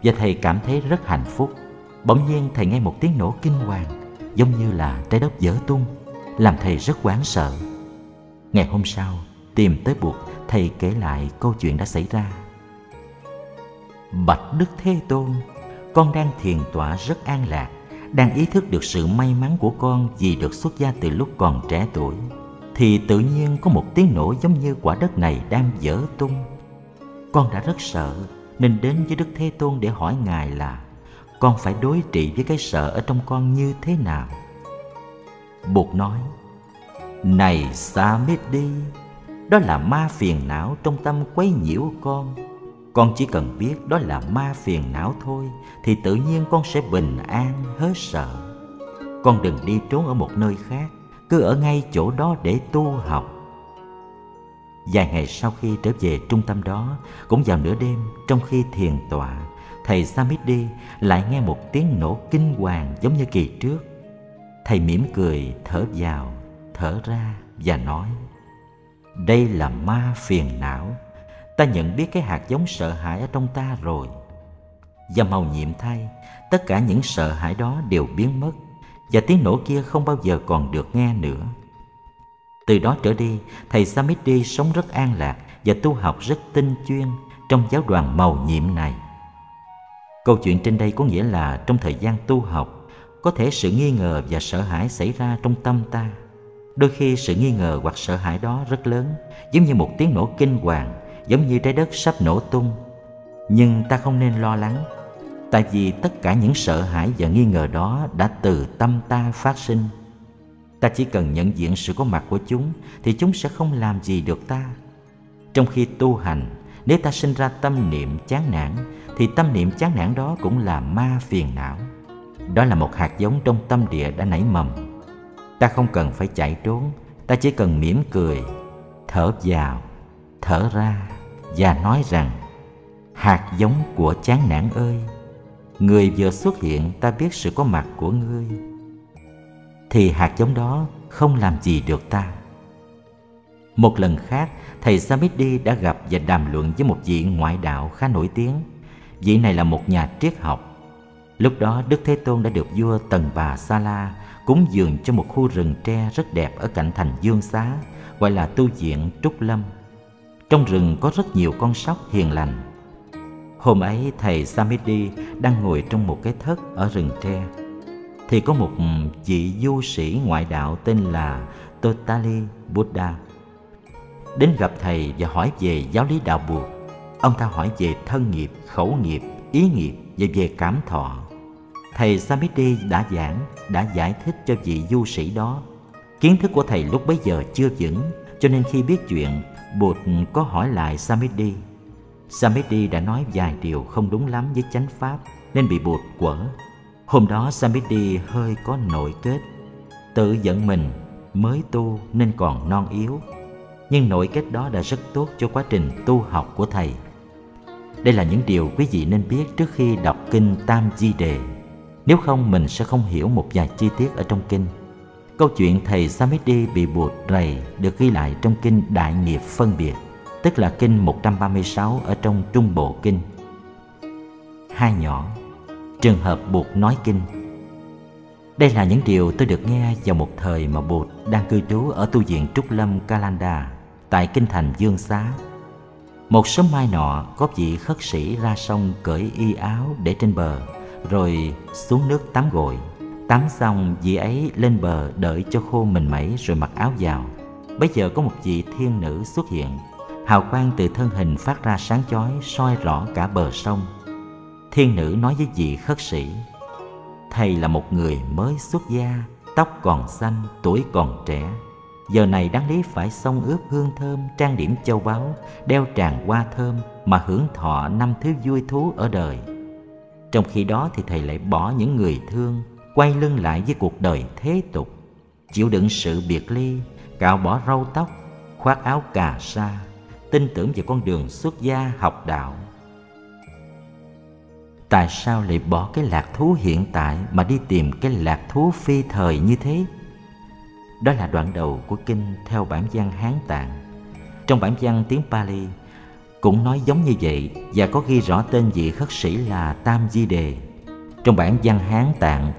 và thầy cảm thấy rất hạnh phúc. Bỗng nhiên thầy nghe một tiếng nổ kinh hoàng giống như là trái đất vỡ tung làm thầy rất hoảng sợ. Ngày hôm sau, tìm tới buộc thầy kể lại câu chuyện đã xảy ra. Bạch Đức Thế Tôn, con đang thiền tọa rất an lạc, đang ý thức được sự may mắn của con vì được xuất gia từ lúc còn trẻ tuổi thì tự nhiên có một tiếng nổ giống như quả đất này đang vỡ tung. Con đã rất sợ nên đến với Đức Thế Tôn để hỏi Ngài là con phải đối trị với cái sợ ở trong con như thế nào. Bụt nói, Này sa mít đi đó là ma phiền não trong tâm quấy nhiễu con. Con chỉ cần biết đó là ma phiền não thôi thì tự nhiên con sẽ bình an hết sợ. Con đừng đi trốn ở một nơi khác, cứ ở ngay chỗ đó để tu học. Vài ngày sau khi trở về trung tâm đó, cũng vào nửa đêm trong khi thiền tọa, thầy Samiti lại nghe một tiếng nổ kinh hoàng giống như kỳ trước. Thầy mỉm cười, thở vào, thở ra và nói đây là ma phiền não. Ta nhận biết cái hạt giống sợ hãi ở trong ta rồi. Và màu nhiệm thay, Tất cả những sợ hãi đó đều biến mất. Và tiếng nổ kia không bao giờ còn được nghe nữa. Từ đó trở đi, Thầy Samiti sống rất an lạc Và tu học rất tinh chuyên Trong giáo đoàn màu nhiệm này. Câu chuyện trên đây có nghĩa là Trong thời gian tu học, có thể sự nghi ngờ và sợ hãi xảy ra trong tâm ta đôi khi sự nghi ngờ hoặc sợ hãi đó rất lớn, giống như một tiếng nổ kinh hoàng, giống như trái đất sắp nổ tung. Nhưng ta không nên lo lắng, tại vì tất cả những sợ hãi và nghi ngờ đó đã từ tâm ta phát sinh. Ta chỉ cần nhận diện sự có mặt của chúng thì chúng sẽ không làm gì được ta. Trong khi tu hành, nếu ta sinh ra tâm niệm chán nản, thì tâm niệm chán nản đó cũng là ma phiền não. Đó là một hạt giống trong tâm địa đã nảy mầm ta không cần phải chạy trốn. Ta chỉ cần mỉm cười, thở vào, thở ra và nói rằng, hạt giống của chán nản ơi, người vừa xuất hiện ta biết sự có mặt của ngươi. Thì hạt giống đó không làm gì được ta. Một lần khác, thầy samiti đã gặp và đàm luận với một vị ngoại đạo khá nổi tiếng. Vị này là một nhà triết học. Lúc đó Đức Thế Tôn đã được vua Tần Bà Sa La cúng dường cho một khu rừng tre rất đẹp ở cạnh thành Dương Xá, gọi là tu viện Trúc Lâm. Trong rừng có rất nhiều con sóc hiền lành. Hôm ấy thầy Samidi đang ngồi trong một cái thất ở rừng tre. Thì có một vị du sĩ ngoại đạo tên là Totali Buddha đến gặp thầy và hỏi về giáo lý đạo buộc. Ông ta hỏi về thân nghiệp, khẩu nghiệp, ý nghiệp và về cảm thọ thầy Samiti đã giảng, đã giải thích cho vị du sĩ đó. Kiến thức của thầy lúc bấy giờ chưa vững, cho nên khi biết chuyện, Bụt có hỏi lại Samiti. Samiti đã nói vài điều không đúng lắm với chánh pháp nên bị Bụt quở. Hôm đó Samiti hơi có nội kết, tự giận mình mới tu nên còn non yếu. Nhưng nội kết đó đã rất tốt cho quá trình tu học của thầy. Đây là những điều quý vị nên biết trước khi đọc kinh Tam Di Đề. Nếu không mình sẽ không hiểu một vài chi tiết ở trong kinh. Câu chuyện thầy Samiti bị buộc rầy được ghi lại trong kinh Đại nghiệp phân biệt, tức là kinh 136 ở trong Trung Bộ Kinh. Hai nhỏ, trường hợp buộc nói kinh. Đây là những điều tôi được nghe vào một thời mà Bụt đang cư trú ở tu viện Trúc Lâm Kalanda tại kinh thành Dương Xá. Một sớm mai nọ có vị khất sĩ ra sông cởi y áo để trên bờ rồi xuống nước tắm gội. Tắm xong vị ấy lên bờ đợi cho khô mình mẩy rồi mặc áo vào. Bây giờ có một vị thiên nữ xuất hiện. Hào quang từ thân hình phát ra sáng chói, soi rõ cả bờ sông. Thiên nữ nói với vị khất sĩ, thầy là một người mới xuất gia, tóc còn xanh, tuổi còn trẻ. Giờ này đáng lý phải xông ướp hương thơm, trang điểm châu báu, đeo tràng hoa thơm mà hưởng thọ năm thứ vui thú ở đời trong khi đó thì thầy lại bỏ những người thương, quay lưng lại với cuộc đời thế tục. Chịu đựng sự biệt ly, cạo bỏ râu tóc, khoác áo cà sa, tin tưởng vào con đường xuất gia học đạo. Tại sao lại bỏ cái lạc thú hiện tại mà đi tìm cái lạc thú phi thời như thế? Đó là đoạn đầu của kinh theo bản văn hán tạng. Trong bản văn tiếng pali cũng nói giống như vậy và có ghi rõ tên vị khất sĩ là Tam Di Đề. Trong bản văn Hán Tạng,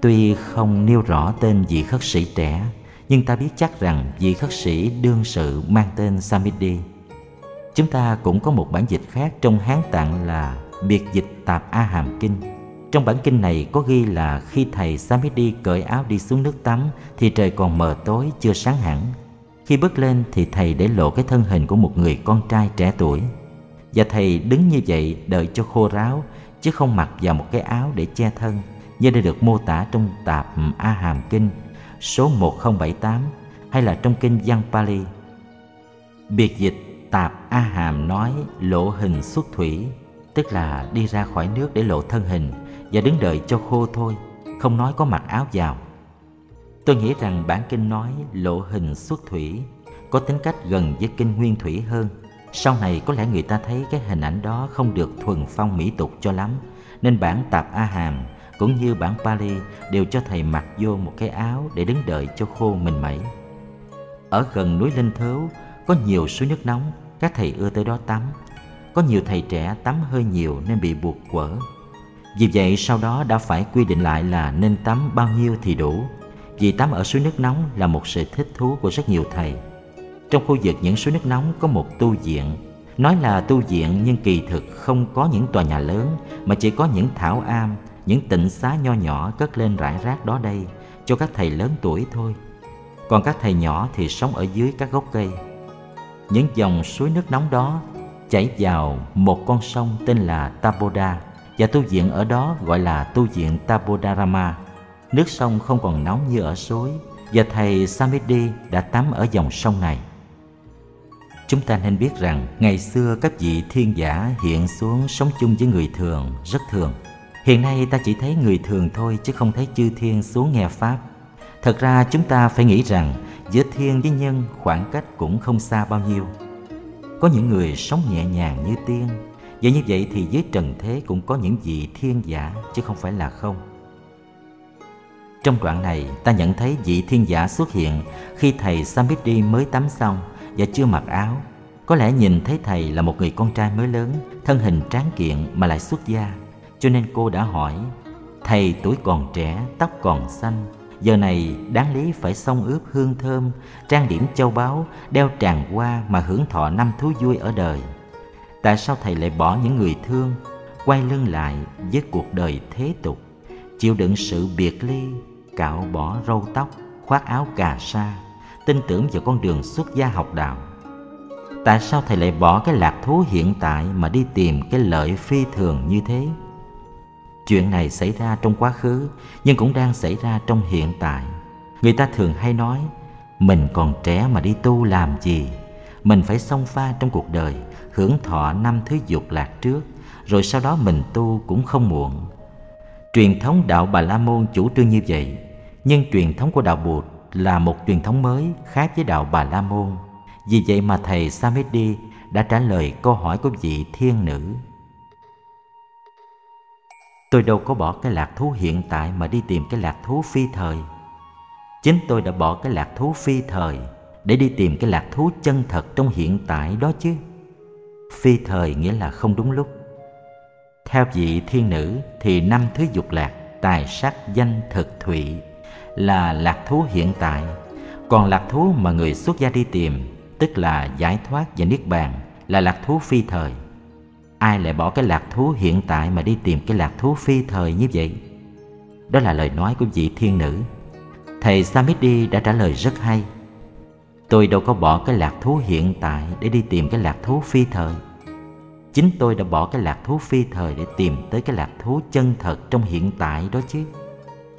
tuy không nêu rõ tên vị khất sĩ trẻ, nhưng ta biết chắc rằng vị khất sĩ đương sự mang tên Samidi. Chúng ta cũng có một bản dịch khác trong Hán Tạng là biệt dịch Tạp A Hàm Kinh. Trong bản kinh này có ghi là khi thầy Samidi cởi áo đi xuống nước tắm thì trời còn mờ tối chưa sáng hẳn khi bước lên thì thầy để lộ cái thân hình của một người con trai trẻ tuổi Và thầy đứng như vậy đợi cho khô ráo Chứ không mặc vào một cái áo để che thân Như đã được mô tả trong tạp A Hàm Kinh số 1078 hay là trong kinh Văn Pali. Biệt dịch Tạp A Hàm nói lộ hình xuất thủy, tức là đi ra khỏi nước để lộ thân hình và đứng đợi cho khô thôi, không nói có mặc áo vào. Tôi nghĩ rằng bản kinh nói lộ hình xuất thủy có tính cách gần với kinh nguyên thủy hơn. Sau này có lẽ người ta thấy cái hình ảnh đó không được thuần phong mỹ tục cho lắm, nên bản tạp A Hàm cũng như bản Pali đều cho thầy mặc vô một cái áo để đứng đợi cho khô mình mẩy. Ở gần núi Linh thấu có nhiều suối nước nóng, các thầy ưa tới đó tắm. Có nhiều thầy trẻ tắm hơi nhiều nên bị buộc quở. Vì vậy sau đó đã phải quy định lại là nên tắm bao nhiêu thì đủ. Vì tắm ở suối nước nóng là một sự thích thú của rất nhiều thầy. Trong khu vực những suối nước nóng có một tu viện. Nói là tu viện nhưng kỳ thực không có những tòa nhà lớn mà chỉ có những thảo am, những tịnh xá nho nhỏ cất lên rải rác đó đây cho các thầy lớn tuổi thôi. Còn các thầy nhỏ thì sống ở dưới các gốc cây. Những dòng suối nước nóng đó chảy vào một con sông tên là Taboda và tu viện ở đó gọi là tu viện Tabodarama. Nước sông không còn nóng như ở suối và thầy Samiti đã tắm ở dòng sông này. Chúng ta nên biết rằng ngày xưa các vị thiên giả hiện xuống sống chung với người thường rất thường. Hiện nay ta chỉ thấy người thường thôi chứ không thấy chư thiên xuống nghe Pháp. Thật ra chúng ta phải nghĩ rằng giữa thiên với nhân khoảng cách cũng không xa bao nhiêu. Có những người sống nhẹ nhàng như tiên, và như vậy thì dưới trần thế cũng có những vị thiên giả chứ không phải là không. Trong đoạn này ta nhận thấy vị thiên giả xuất hiện khi thầy Samiti mới tắm xong và chưa mặc áo. Có lẽ nhìn thấy thầy là một người con trai mới lớn, thân hình tráng kiện mà lại xuất gia. Cho nên cô đã hỏi, thầy tuổi còn trẻ, tóc còn xanh, giờ này đáng lý phải xông ướp hương thơm, trang điểm châu báu, đeo tràng hoa mà hưởng thọ năm thú vui ở đời. Tại sao thầy lại bỏ những người thương, quay lưng lại với cuộc đời thế tục, chịu đựng sự biệt ly, cạo bỏ râu tóc, khoác áo cà sa, tin tưởng vào con đường xuất gia học đạo? Tại sao thầy lại bỏ cái lạc thú hiện tại mà đi tìm cái lợi phi thường như thế? Chuyện này xảy ra trong quá khứ nhưng cũng đang xảy ra trong hiện tại. Người ta thường hay nói mình còn trẻ mà đi tu làm gì? Mình phải xông pha trong cuộc đời, hưởng thọ năm thứ dục lạc trước, rồi sau đó mình tu cũng không muộn. Truyền thống đạo Bà La Môn chủ trương như vậy, nhưng truyền thống của đạo Bụt là một truyền thống mới khác với đạo Bà La Môn. Vì vậy mà thầy Samedi đã trả lời câu hỏi của vị thiên nữ Tôi đâu có bỏ cái lạc thú hiện tại mà đi tìm cái lạc thú phi thời. Chính tôi đã bỏ cái lạc thú phi thời để đi tìm cái lạc thú chân thật trong hiện tại đó chứ. Phi thời nghĩa là không đúng lúc. Theo vị thiên nữ thì năm thứ dục lạc, tài sắc, danh, thực, thụy là lạc thú hiện tại. Còn lạc thú mà người xuất gia đi tìm, tức là giải thoát và niết bàn, là lạc thú phi thời. Ai lại bỏ cái lạc thú hiện tại mà đi tìm cái lạc thú phi thời như vậy? Đó là lời nói của vị thiên nữ. Thầy samiti đã trả lời rất hay. Tôi đâu có bỏ cái lạc thú hiện tại để đi tìm cái lạc thú phi thời chính tôi đã bỏ cái lạc thú phi thời để tìm tới cái lạc thú chân thật trong hiện tại đó chứ.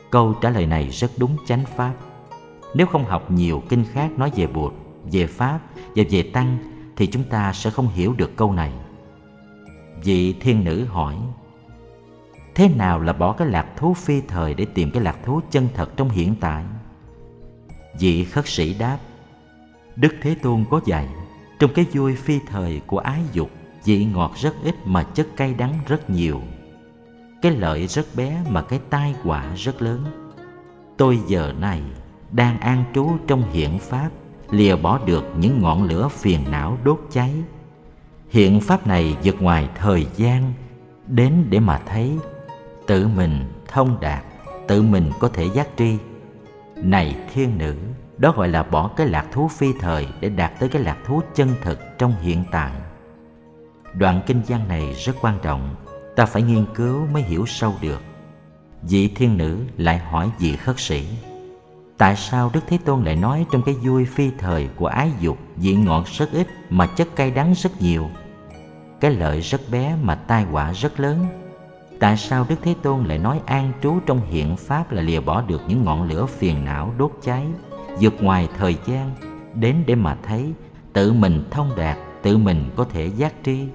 Câu trả lời này rất đúng chánh pháp. Nếu không học nhiều kinh khác nói về bụt, về pháp và về tăng thì chúng ta sẽ không hiểu được câu này. Vị thiên nữ hỏi, Thế nào là bỏ cái lạc thú phi thời để tìm cái lạc thú chân thật trong hiện tại? Vị khất sĩ đáp, Đức Thế Tôn có dạy, Trong cái vui phi thời của ái dục Vị ngọt rất ít mà chất cay đắng rất nhiều. Cái lợi rất bé mà cái tai họa rất lớn. Tôi giờ này đang an trú trong hiện pháp, Lìa bỏ được những ngọn lửa phiền não đốt cháy. Hiện pháp này vượt ngoài thời gian đến để mà thấy. Tự mình thông đạt, tự mình có thể giác tri. Này thiên nữ, đó gọi là bỏ cái lạc thú phi thời để đạt tới cái lạc thú chân thực trong hiện tại đoạn kinh văn này rất quan trọng, ta phải nghiên cứu mới hiểu sâu được. Vị thiên nữ lại hỏi vị khất sĩ, tại sao đức thế tôn lại nói trong cái vui phi thời của ái dục vị ngọt rất ít mà chất cay đắng rất nhiều? Cái lợi rất bé mà tai họa rất lớn. Tại sao đức thế tôn lại nói an trú trong hiện pháp là lìa bỏ được những ngọn lửa phiền não đốt cháy, vượt ngoài thời gian, đến để mà thấy tự mình thông đạt, tự mình có thể giác tri?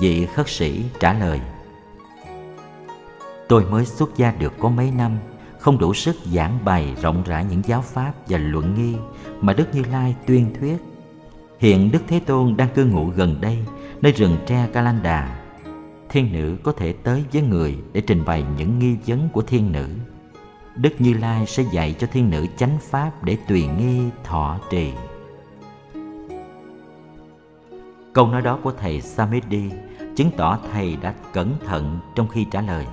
Vị khất sĩ trả lời, tôi mới xuất gia được có mấy năm, không đủ sức giảng bày rộng rãi những giáo pháp và luận nghi mà đức như lai tuyên thuyết. Hiện đức thế tôn đang cư ngụ gần đây, nơi rừng tre kalanda thiên nữ có thể tới với người để trình bày những nghi vấn của thiên nữ. Đức như lai sẽ dạy cho thiên nữ chánh pháp để tùy nghi, thọ trì. Câu nói đó của thầy samedi chứng tỏ thầy đã cẩn thận trong khi trả lời.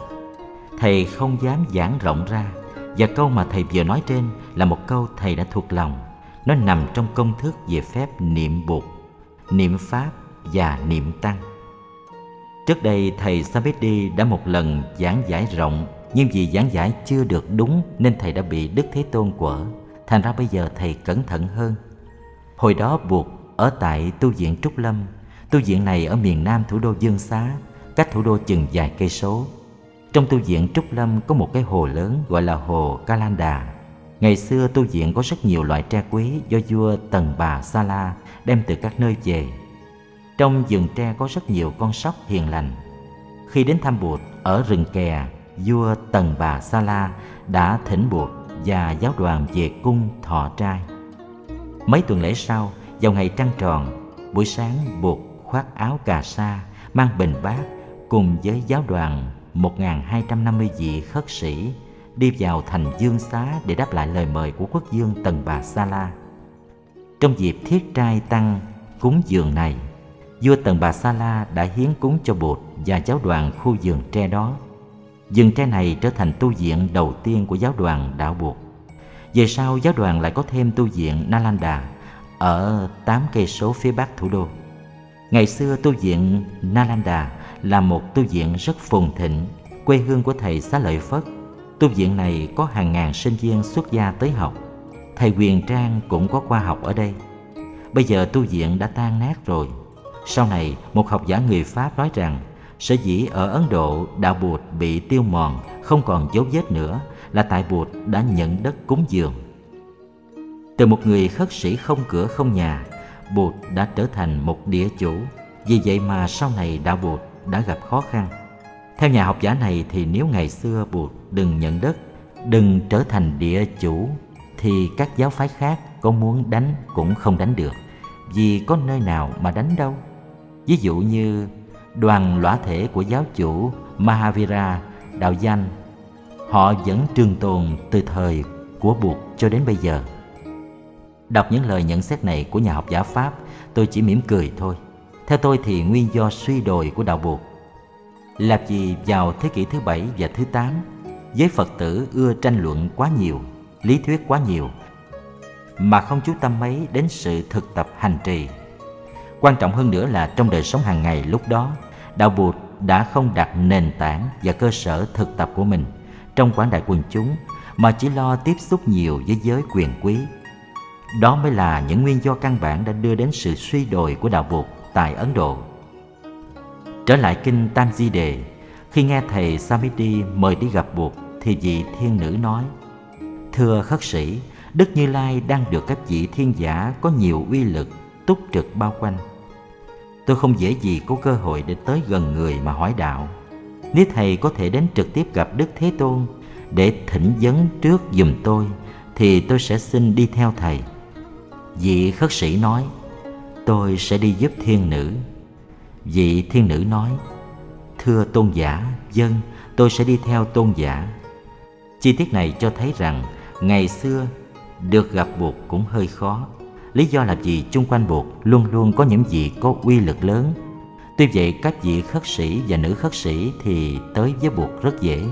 Thầy không dám giảng rộng ra, và câu mà thầy vừa nói trên là một câu thầy đã thuộc lòng. Nó nằm trong công thức về phép niệm buộc, niệm pháp và niệm tăng. Trước đây thầy Samedi đã một lần giảng giải rộng, nhưng vì giảng giải chưa được đúng nên thầy đã bị đức thế tôn quở. Thành ra bây giờ thầy cẩn thận hơn. Hồi đó buộc ở tại tu viện trúc lâm tu viện này ở miền nam thủ đô dương xá cách thủ đô chừng vài cây số trong tu viện Trúc Lâm có một cái hồ lớn gọi là hồ Calanda. Ngày xưa tu viện có rất nhiều loại tre quý do vua Tần Bà Sa La đem từ các nơi về. Trong vườn tre có rất nhiều con sóc hiền lành. Khi đến thăm Bụt ở rừng kè, vua Tần Bà Sa La đã thỉnh Bụt và giáo đoàn về cung thọ trai. Mấy tuần lễ sau, vào ngày trăng tròn, buổi sáng Bụt khoác áo cà sa, mang bình bát cùng với giáo đoàn 1.250 vị khất sĩ đi vào thành Dương Xá để đáp lại lời mời của quốc dương Tần Bà Sa La. Trong dịp thiết trai tăng cúng dường này, vua Tần Bà Sa La đã hiến cúng cho Bụt và giáo đoàn khu vườn tre đó. Vườn tre này trở thành tu viện đầu tiên của giáo đoàn đạo Bụt. Về sau giáo đoàn lại có thêm tu viện Nalanda ở 8 cây số phía bắc thủ đô. Ngày xưa tu viện Nalanda là một tu viện rất phồn thịnh, quê hương của thầy Xá Lợi Phất. Tu viện này có hàng ngàn sinh viên xuất gia tới học. Thầy Quyền Trang cũng có qua học ở đây. Bây giờ tu viện đã tan nát rồi. Sau này, một học giả người Pháp nói rằng sở dĩ ở Ấn Độ đạo Bụt bị tiêu mòn, không còn dấu vết nữa là tại Bụt đã nhận đất cúng dường. Từ một người khất sĩ không cửa không nhà, Bụt đã trở thành một địa chủ. Vì vậy mà sau này đạo Bụt đã gặp khó khăn. Theo nhà học giả này thì nếu ngày xưa Bụt đừng nhận đất, đừng trở thành địa chủ thì các giáo phái khác có muốn đánh cũng không đánh được vì có nơi nào mà đánh đâu. Ví dụ như đoàn lõa thể của giáo chủ Mahavira đạo danh họ vẫn trường tồn từ thời của Bụt cho đến bây giờ. Đọc những lời nhận xét này của nhà học giả Pháp, tôi chỉ mỉm cười thôi. Theo tôi thì nguyên do suy đồi của đạo buộc là vì vào thế kỷ thứ bảy và thứ tám, giới Phật tử ưa tranh luận quá nhiều, lý thuyết quá nhiều, mà không chú tâm mấy đến sự thực tập hành trì. Quan trọng hơn nữa là trong đời sống hàng ngày lúc đó, đạo Bụt đã không đặt nền tảng và cơ sở thực tập của mình trong quảng đại quần chúng mà chỉ lo tiếp xúc nhiều với giới quyền quý. Đó mới là những nguyên do căn bản đã đưa đến sự suy đồi của đạo Bụt tại Ấn Độ. Trở lại kinh Tam Di Đề, khi nghe thầy Samiti mời đi gặp Bụt thì vị thiên nữ nói Thưa khất sĩ, Đức Như Lai đang được các vị thiên giả có nhiều uy lực túc trực bao quanh. Tôi không dễ gì có cơ hội để tới gần người mà hỏi đạo. Nếu thầy có thể đến trực tiếp gặp Đức Thế Tôn để thỉnh vấn trước giùm tôi thì tôi sẽ xin đi theo thầy. Vị khất sĩ nói, tôi sẽ đi giúp thiên nữ. Vị thiên nữ nói, thưa tôn giả, dân, tôi sẽ đi theo tôn giả. Chi tiết này cho thấy rằng ngày xưa được gặp buộc cũng hơi khó. Lý do là vì chung quanh buộc luôn luôn có những vị có uy lực lớn. Tuy vậy, các vị khất sĩ và nữ khất sĩ thì tới với buộc rất dễ.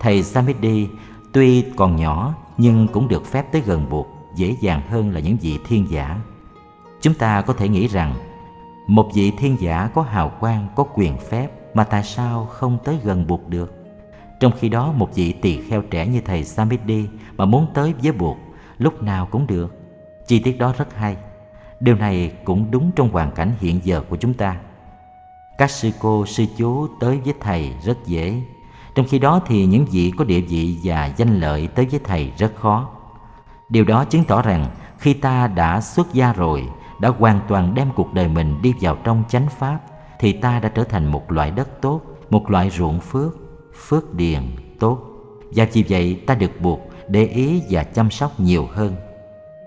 Thầy Samidi tuy còn nhỏ nhưng cũng được phép tới gần buộc dễ dàng hơn là những vị thiên giả Chúng ta có thể nghĩ rằng một vị thiên giả có hào quang, có quyền phép mà tại sao không tới gần buộc được? Trong khi đó một vị tỳ kheo trẻ như thầy Samiti mà muốn tới với buộc lúc nào cũng được. Chi tiết đó rất hay. Điều này cũng đúng trong hoàn cảnh hiện giờ của chúng ta. Các sư cô, sư chú tới với thầy rất dễ. Trong khi đó thì những vị có địa vị và danh lợi tới với thầy rất khó. Điều đó chứng tỏ rằng khi ta đã xuất gia rồi, đã hoàn toàn đem cuộc đời mình đi vào trong chánh pháp, thì ta đã trở thành một loại đất tốt, một loại ruộng phước, phước điền tốt. Và vì vậy ta được buộc để ý và chăm sóc nhiều hơn.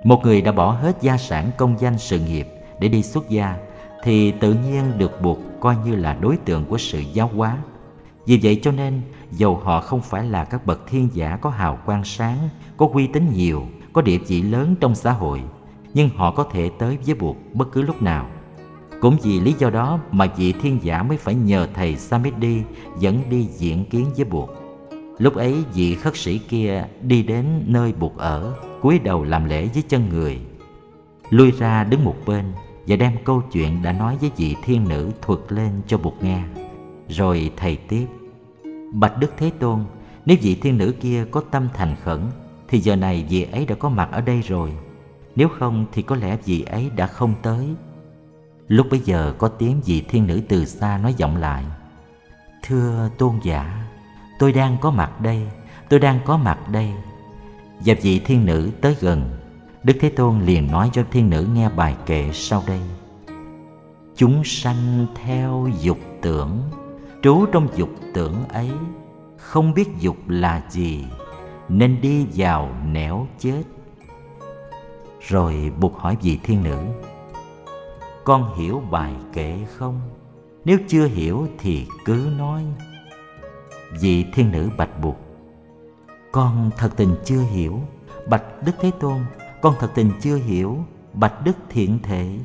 Một người đã bỏ hết gia sản công danh sự nghiệp để đi xuất gia thì tự nhiên được buộc coi như là đối tượng của sự giáo hóa. Vì vậy cho nên, dầu họ không phải là các bậc thiên giả có hào quang sáng, có uy tín nhiều, có địa vị lớn trong xã hội, nhưng họ có thể tới với buộc bất cứ lúc nào. Cũng vì lý do đó mà vị thiên giả mới phải nhờ thầy Samiti dẫn đi diện kiến với buộc. Lúc ấy vị khất sĩ kia đi đến nơi buộc ở, cúi đầu làm lễ với chân người. Lui ra đứng một bên và đem câu chuyện đã nói với vị thiên nữ thuật lên cho buộc nghe. Rồi thầy tiếp, Bạch Đức Thế Tôn, nếu vị thiên nữ kia có tâm thành khẩn, thì giờ này vị ấy đã có mặt ở đây rồi. Nếu không thì có lẽ vị ấy đã không tới. Lúc bấy giờ có tiếng vị thiên nữ từ xa nói vọng lại, Thưa tôn giả, tôi đang có mặt đây, tôi đang có mặt đây. Và vị thiên nữ tới gần, Đức Thế Tôn liền nói cho thiên nữ nghe bài kệ sau đây. Chúng sanh theo dục tưởng, trú trong dục tưởng ấy, không biết dục là gì, nên đi vào nẻo chết. Rồi buộc hỏi vị thiên nữ, con hiểu bài kệ không? Nếu chưa hiểu thì cứ nói vị thiên nữ bạch buộc con thật tình chưa hiểu bạch đức thế tôn con thật tình chưa hiểu bạch đức thiện thể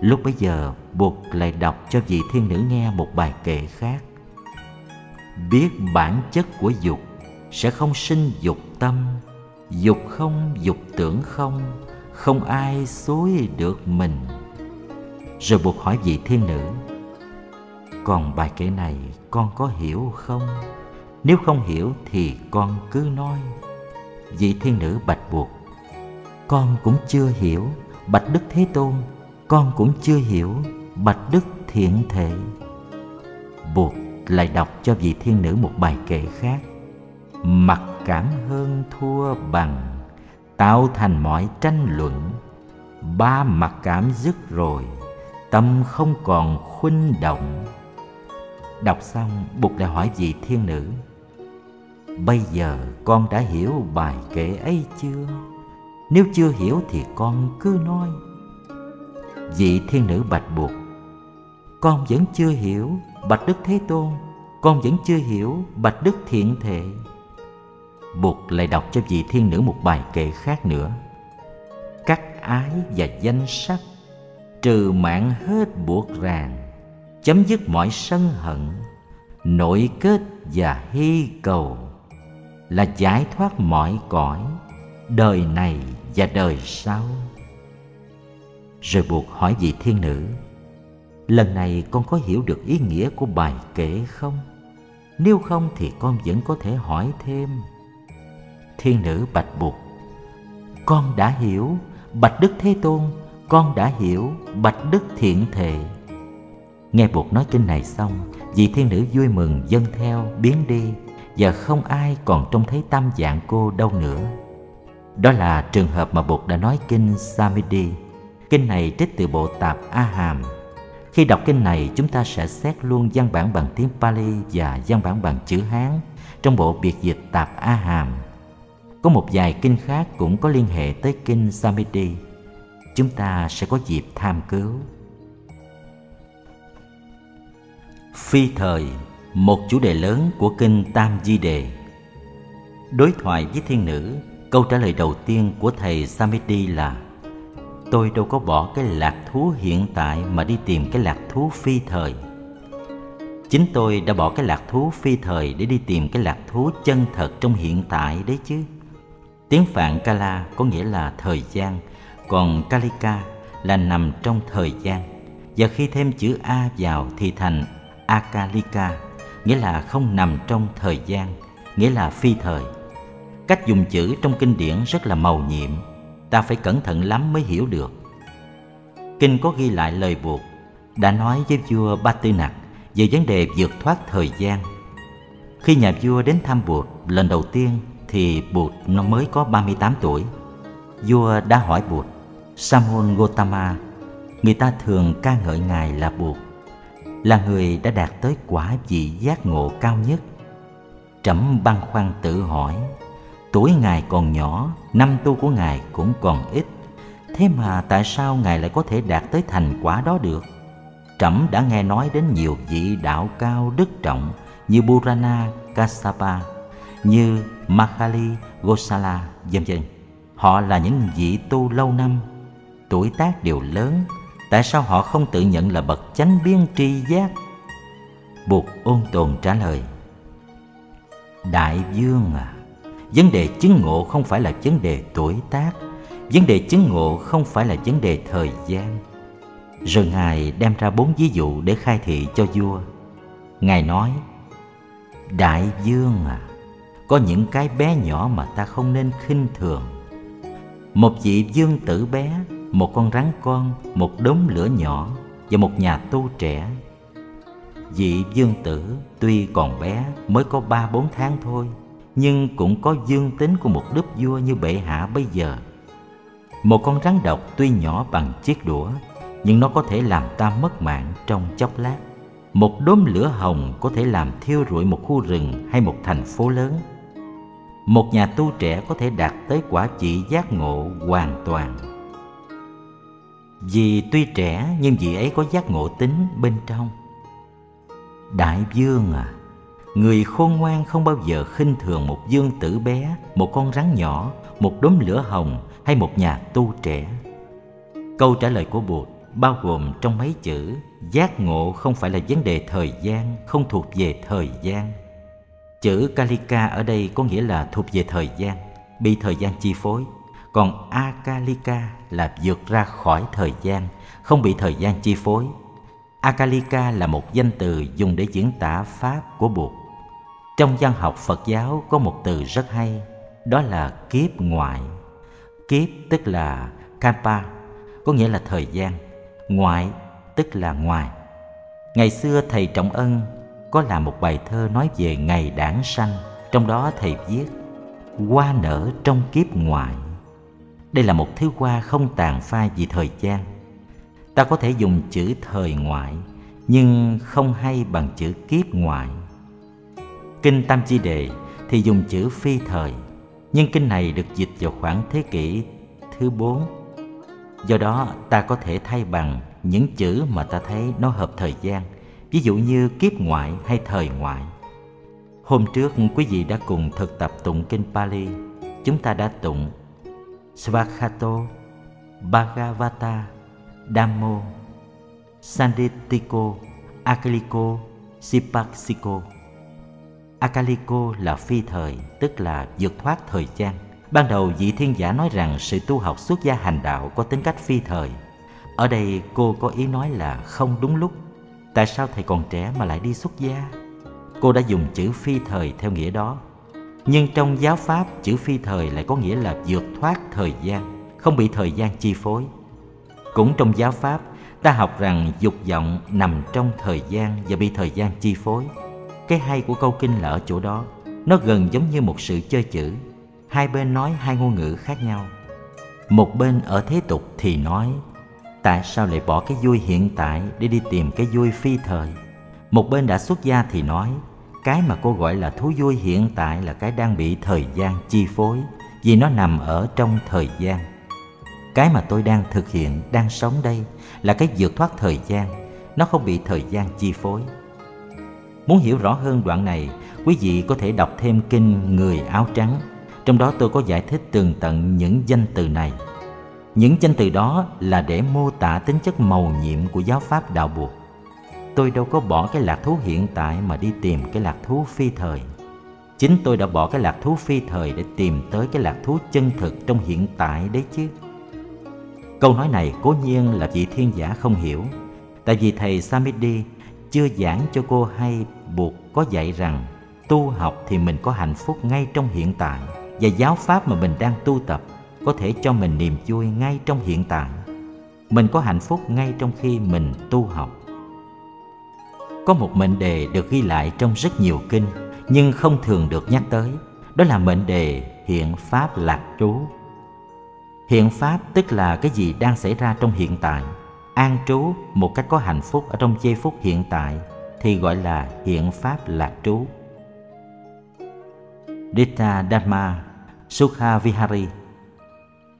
lúc bấy giờ buộc lại đọc cho vị thiên nữ nghe một bài kệ khác biết bản chất của dục sẽ không sinh dục tâm. Dục không, dục tưởng không không ai xối được mình. Rồi buộc hỏi vị thiên nữ, còn bài kệ này con có hiểu không? Nếu không hiểu thì con cứ nói. Vị thiên nữ bạch buộc, con cũng chưa hiểu, bạch đức thế tôn, con cũng chưa hiểu bạch đức thiện thể. Buộc lại đọc cho vị thiên nữ một bài kệ khác mặc cảm hơn thua bằng tạo thành mọi tranh luận. Ba mặc cảm dứt rồi, tâm không còn khuynh động. Đọc xong, Bụt đã hỏi vị thiên nữ, Bây giờ con đã hiểu bài kệ ấy chưa? Nếu chưa hiểu thì con cứ nói. Vị thiên nữ bạch buộc Con vẫn chưa hiểu, Bạch Đức Thế Tôn, Con vẫn chưa hiểu Bạch Đức Thiện Thệ. Bụt lại đọc cho vị thiên nữ một bài kệ khác nữa. Cắt ái và danh sắc Trừ mạng hết buộc ràng, chấm dứt mọi sân hận, nội kết và hy cầu, là giải thoát mọi cõi, đời này và đời sau. Rồi buộc hỏi vị thiên nữ, lần này con có hiểu được ý nghĩa của bài kể không? Nếu không thì con vẫn có thể hỏi thêm thiên nữ bạch buộc con đã hiểu bạch đức thế tôn con đã hiểu bạch đức thiện thệ Nghe buộc nói kinh này xong, vị thiên nữ vui mừng dâng theo biến đi và không ai còn trông thấy tâm dạng cô đâu nữa. Đó là trường hợp mà buộc đã nói kinh samidi Kinh này trích từ bộ tạp A Hàm. Khi đọc kinh này, chúng ta sẽ xét luôn văn bản bằng tiếng Pali và văn bản bằng chữ Hán trong bộ biệt dịch tạp A Hàm. Có một vài kinh khác cũng có liên hệ tới kinh Samiti. Chúng ta sẽ có dịp tham cứu. Phi thời, một chủ đề lớn của kinh Tam Di Đề. Đối thoại với thiên nữ, câu trả lời đầu tiên của thầy Samiti là Tôi đâu có bỏ cái lạc thú hiện tại mà đi tìm cái lạc thú phi thời. Chính tôi đã bỏ cái lạc thú phi thời để đi tìm cái lạc thú chân thật trong hiện tại đấy chứ. Tiếng Phạn Kala có nghĩa là thời gian, còn Kalika là nằm trong thời gian. Và khi thêm chữ A vào thì thành akalika nghĩa là không nằm trong thời gian nghĩa là phi thời. Cách dùng chữ trong kinh điển rất là màu nhiệm ta phải cẩn thận lắm mới hiểu được. Kinh có ghi lại lời buộc đã nói với vua ba tư nặc về vấn đề vượt thoát thời gian. Khi nhà vua đến thăm buộc lần đầu tiên thì Bụt nó mới có 38 tuổi. vua đã hỏi Bụt, Samon Gotama, người ta thường ca ngợi Ngài là Bụt, là người đã đạt tới quả vị giác ngộ cao nhất. Trẫm băn khoăn tự hỏi, tuổi Ngài còn nhỏ, năm tu của Ngài cũng còn ít, thế mà tại sao Ngài lại có thể đạt tới thành quả đó được? Trẫm đã nghe nói đến nhiều vị đạo cao đức trọng như Burana Kassapa, như Makali Gosala, vân vân. Họ là những vị tu lâu năm, tuổi tác đều lớn, tại sao họ không tự nhận là bậc chánh biên tri giác? Bụt ôn tồn trả lời, Đại dương à, vấn đề chứng ngộ không phải là vấn đề tuổi tác, vấn đề chứng ngộ không phải là vấn đề thời gian. Rồi Ngài đem ra bốn ví dụ để khai thị cho vua. Ngài nói, Đại dương à, có những cái bé nhỏ mà ta không nên khinh thường. Một vị dương tử bé, một con rắn con, một đốm lửa nhỏ và một nhà tu trẻ. Vị dương tử tuy còn bé mới có ba bốn tháng thôi, nhưng cũng có dương tính của một đức vua như bệ hạ bây giờ. Một con rắn độc tuy nhỏ bằng chiếc đũa, nhưng nó có thể làm ta mất mạng trong chốc lát. Một đốm lửa hồng có thể làm thiêu rụi một khu rừng hay một thành phố lớn một nhà tu trẻ có thể đạt tới quả chỉ giác ngộ hoàn toàn. Vì tuy trẻ, nhưng vị ấy có giác ngộ tính bên trong. Đại dương à người khôn ngoan không bao giờ khinh thường một dương tử bé, một con rắn nhỏ, một đốm lửa hồng hay một nhà tu trẻ. Câu trả lời của bụt bao gồm trong mấy chữ, giác ngộ không phải là vấn đề thời gian, không thuộc về thời gian. Chữ Kalika ở đây có nghĩa là thuộc về thời gian, bị thời gian chi phối. Còn Akalika là vượt ra khỏi thời gian, không bị thời gian chi phối. Akalika là một danh từ dùng để diễn tả pháp của Bụt. Trong văn học Phật giáo có một từ rất hay, đó là kiếp ngoại. Kiếp tức là Kampa, có nghĩa là thời gian. Ngoại tức là ngoài. Ngày xưa thầy Trọng Ân có làm một bài thơ nói về ngày đản sanh, trong đó thầy viết, hoa nở trong kiếp ngoại đây là một thứ hoa không tàn phai vì thời gian. Ta có thể dùng chữ thời ngoại, nhưng không hay bằng chữ kiếp ngoại. Kinh tam chi đề thì dùng chữ phi thời, nhưng kinh này được dịch vào khoảng thế kỷ thứ bốn. Do đó, ta có thể thay bằng những chữ mà ta thấy nó hợp thời gian ví dụ như kiếp ngoại hay thời ngoại. Hôm trước quý vị đã cùng thực tập tụng kinh Pali, chúng ta đã tụng Svakhato, Bhagavata, Dhammo, Sanditiko, Akaliko, Sipaksiko. Akaliko là phi thời, tức là vượt thoát thời gian. Ban đầu vị thiên giả nói rằng sự tu học xuất gia hành đạo có tính cách phi thời. Ở đây cô có ý nói là không đúng lúc Tại sao thầy còn trẻ mà lại đi xuất gia? Cô đã dùng chữ phi thời theo nghĩa đó. Nhưng trong giáo pháp, chữ phi thời lại có nghĩa là vượt thoát thời gian, không bị thời gian chi phối. Cũng trong giáo pháp, ta học rằng dục vọng nằm trong thời gian và bị thời gian chi phối. Cái hay của câu kinh là ở chỗ đó, nó gần giống như một sự chơi chữ. Hai bên nói hai ngôn ngữ khác nhau. Một bên ở thế tục thì nói tại sao lại bỏ cái vui hiện tại để đi tìm cái vui phi thời? Một bên đã xuất gia thì nói, cái mà cô gọi là thú vui hiện tại là cái đang bị thời gian chi phối, vì nó nằm ở trong thời gian. Cái mà tôi đang thực hiện đang sống đây là cái vượt thoát thời gian, nó không bị thời gian chi phối. Muốn hiểu rõ hơn đoạn này, quý vị có thể đọc thêm kinh người áo trắng. Trong đó tôi có giải thích tường tận những danh từ này những danh từ đó là để mô tả tính chất màu nhiệm của giáo pháp đạo buộc. Tôi đâu có bỏ cái lạc thú hiện tại mà đi tìm cái lạc thú phi thời. Chính tôi đã bỏ cái lạc thú phi thời để tìm tới cái lạc thú chân thực trong hiện tại đấy chứ. Câu nói này cố nhiên là vị thiên giả không hiểu, tại vì thầy Samidi chưa giảng cho cô hay buộc có dạy rằng tu học thì mình có hạnh phúc ngay trong hiện tại và giáo pháp mà mình đang tu tập có thể cho mình niềm vui ngay trong hiện tại. Mình có hạnh phúc ngay trong khi mình tu học. Có một mệnh đề được ghi lại trong rất nhiều kinh, nhưng không thường được nhắc tới. Đó là mệnh đề hiện pháp lạc trú. Hiện pháp tức là cái gì đang xảy ra trong hiện tại. An trú một cách có hạnh phúc ở trong giây phút hiện tại thì gọi là hiện pháp lạc trú. Ditta Dhamma Sukha Vihari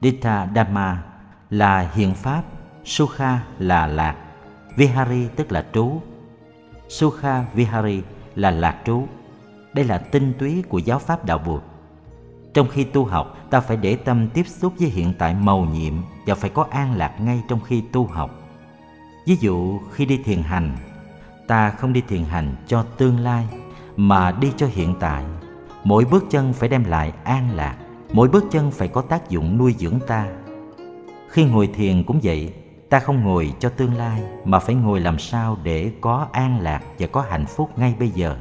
Ditta Dhamma là hiện pháp, Sukha là lạc. Vihari tức là trú. Sukha Vihari là lạc trú. Đây là tinh túy của giáo pháp đạo Phật. trong khi tu học, ta phải để tâm tiếp xúc với hiện tại màu nhiệm và phải có an lạc ngay trong khi tu học. Ví dụ, khi đi thiền hành, ta không đi thiền hành cho tương lai, mà đi cho hiện tại. Mỗi bước chân phải đem lại an lạc mỗi bước chân phải có tác dụng nuôi dưỡng ta. Khi ngồi thiền cũng vậy, ta không ngồi cho tương lai, mà phải ngồi làm sao để có an lạc và có hạnh phúc ngay bây giờ.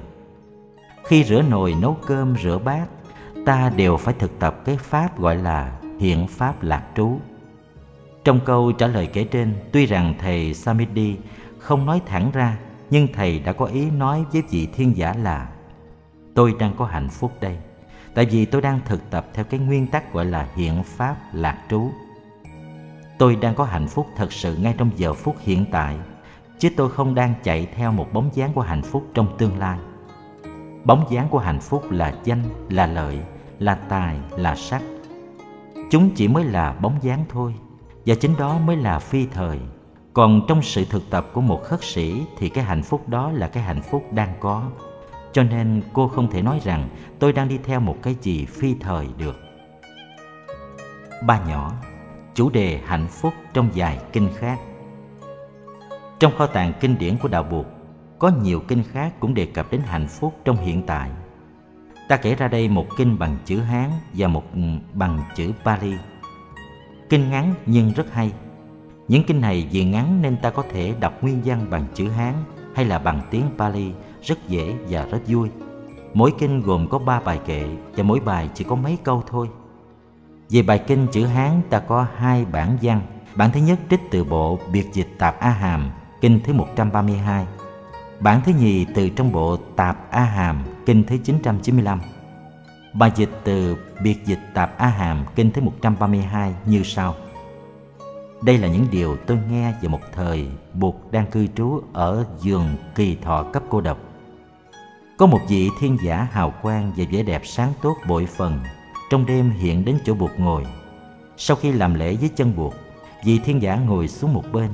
Khi rửa nồi, nấu cơm, rửa bát, ta đều phải thực tập cái pháp gọi là hiện pháp lạc trú. Trong câu trả lời kể trên, tuy rằng thầy samidi không nói thẳng ra, nhưng thầy đã có ý nói với vị thiên giả là, tôi đang có hạnh phúc đây tại vì tôi đang thực tập theo cái nguyên tắc gọi là hiện pháp lạc trú. Tôi đang có hạnh phúc thật sự ngay trong giờ phút hiện tại, chứ tôi không đang chạy theo một bóng dáng của hạnh phúc trong tương lai. Bóng dáng của hạnh phúc là danh, là lợi, là tài, là sắc. Chúng chỉ mới là bóng dáng thôi, và chính đó mới là phi thời. Còn trong sự thực tập của một khất sĩ thì cái hạnh phúc đó là cái hạnh phúc đang có cho nên cô không thể nói rằng tôi đang đi theo một cái gì phi thời được. Ba nhỏ, chủ đề hạnh phúc trong vài kinh khác. Trong kho tàng kinh điển của đạo buộc có nhiều kinh khác cũng đề cập đến hạnh phúc trong hiện tại. Ta kể ra đây một kinh bằng chữ hán và một ừ, bằng chữ pali. Kinh ngắn nhưng rất hay. Những kinh này vì ngắn nên ta có thể đọc nguyên văn bằng chữ hán hay là bằng tiếng pali rất dễ và rất vui mỗi kinh gồm có ba bài kệ và mỗi bài chỉ có mấy câu thôi về bài kinh chữ hán ta có hai bản văn bản thứ nhất trích từ bộ biệt dịch tạp a hàm kinh thứ 132 Bản thứ nhì từ trong bộ Tạp A Hàm, kinh thứ 995. Bài dịch từ biệt dịch Tạp A Hàm, kinh thứ 132 như sau. Đây là những điều tôi nghe vào một thời Bụt đang cư trú ở giường kỳ thọ cấp cô độc. Có một vị thiên giả hào quang và vẻ đẹp sáng tốt bội phần trong đêm hiện đến chỗ buộc ngồi. Sau khi làm lễ với chân buộc vị thiên giả ngồi xuống một bên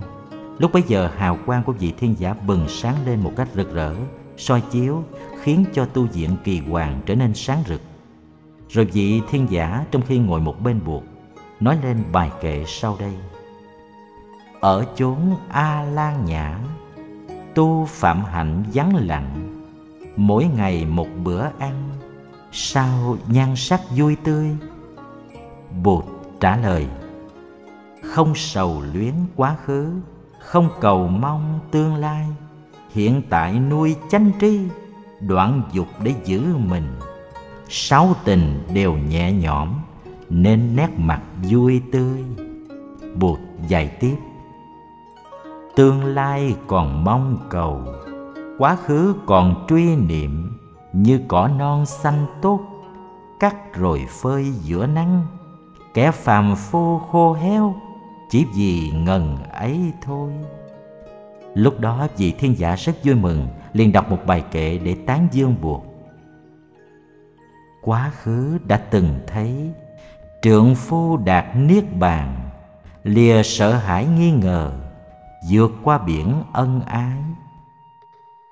Lúc bấy giờ hào quang của vị thiên giả bừng sáng lên một cách rực rỡ, soi chiếu, khiến cho tu viện kỳ hoàng trở nên sáng rực. Rồi vị thiên giả trong khi ngồi một bên buộc, nói lên bài kệ sau đây. Ở chốn A Lan Nhã, tu phạm hạnh vắng lặng, mỗi ngày một bữa ăn, sao nhan sắc vui tươi? Bụt trả lời, không sầu luyến quá khứ không cầu mong tương lai. Hiện tại nuôi chánh tri đoạn dục để giữ mình. Sáu tình đều nhẹ nhõm nên nét mặt vui tươi. Bụt dạy tiếp tương lai còn mong cầu quá khứ còn truy niệm, như cỏ non xanh tốt, cắt rồi phơi giữa nắng. Kẻ phàm phu khô héo, chỉ vì ngần ấy thôi. Lúc đó, vị thiên giả rất vui mừng, liền đọc một bài kệ để tán dương buộc. Quá khứ đã từng thấy, trượng phu đạt niết bàn, lìa sợ hãi nghi ngờ, vượt qua biển ân ái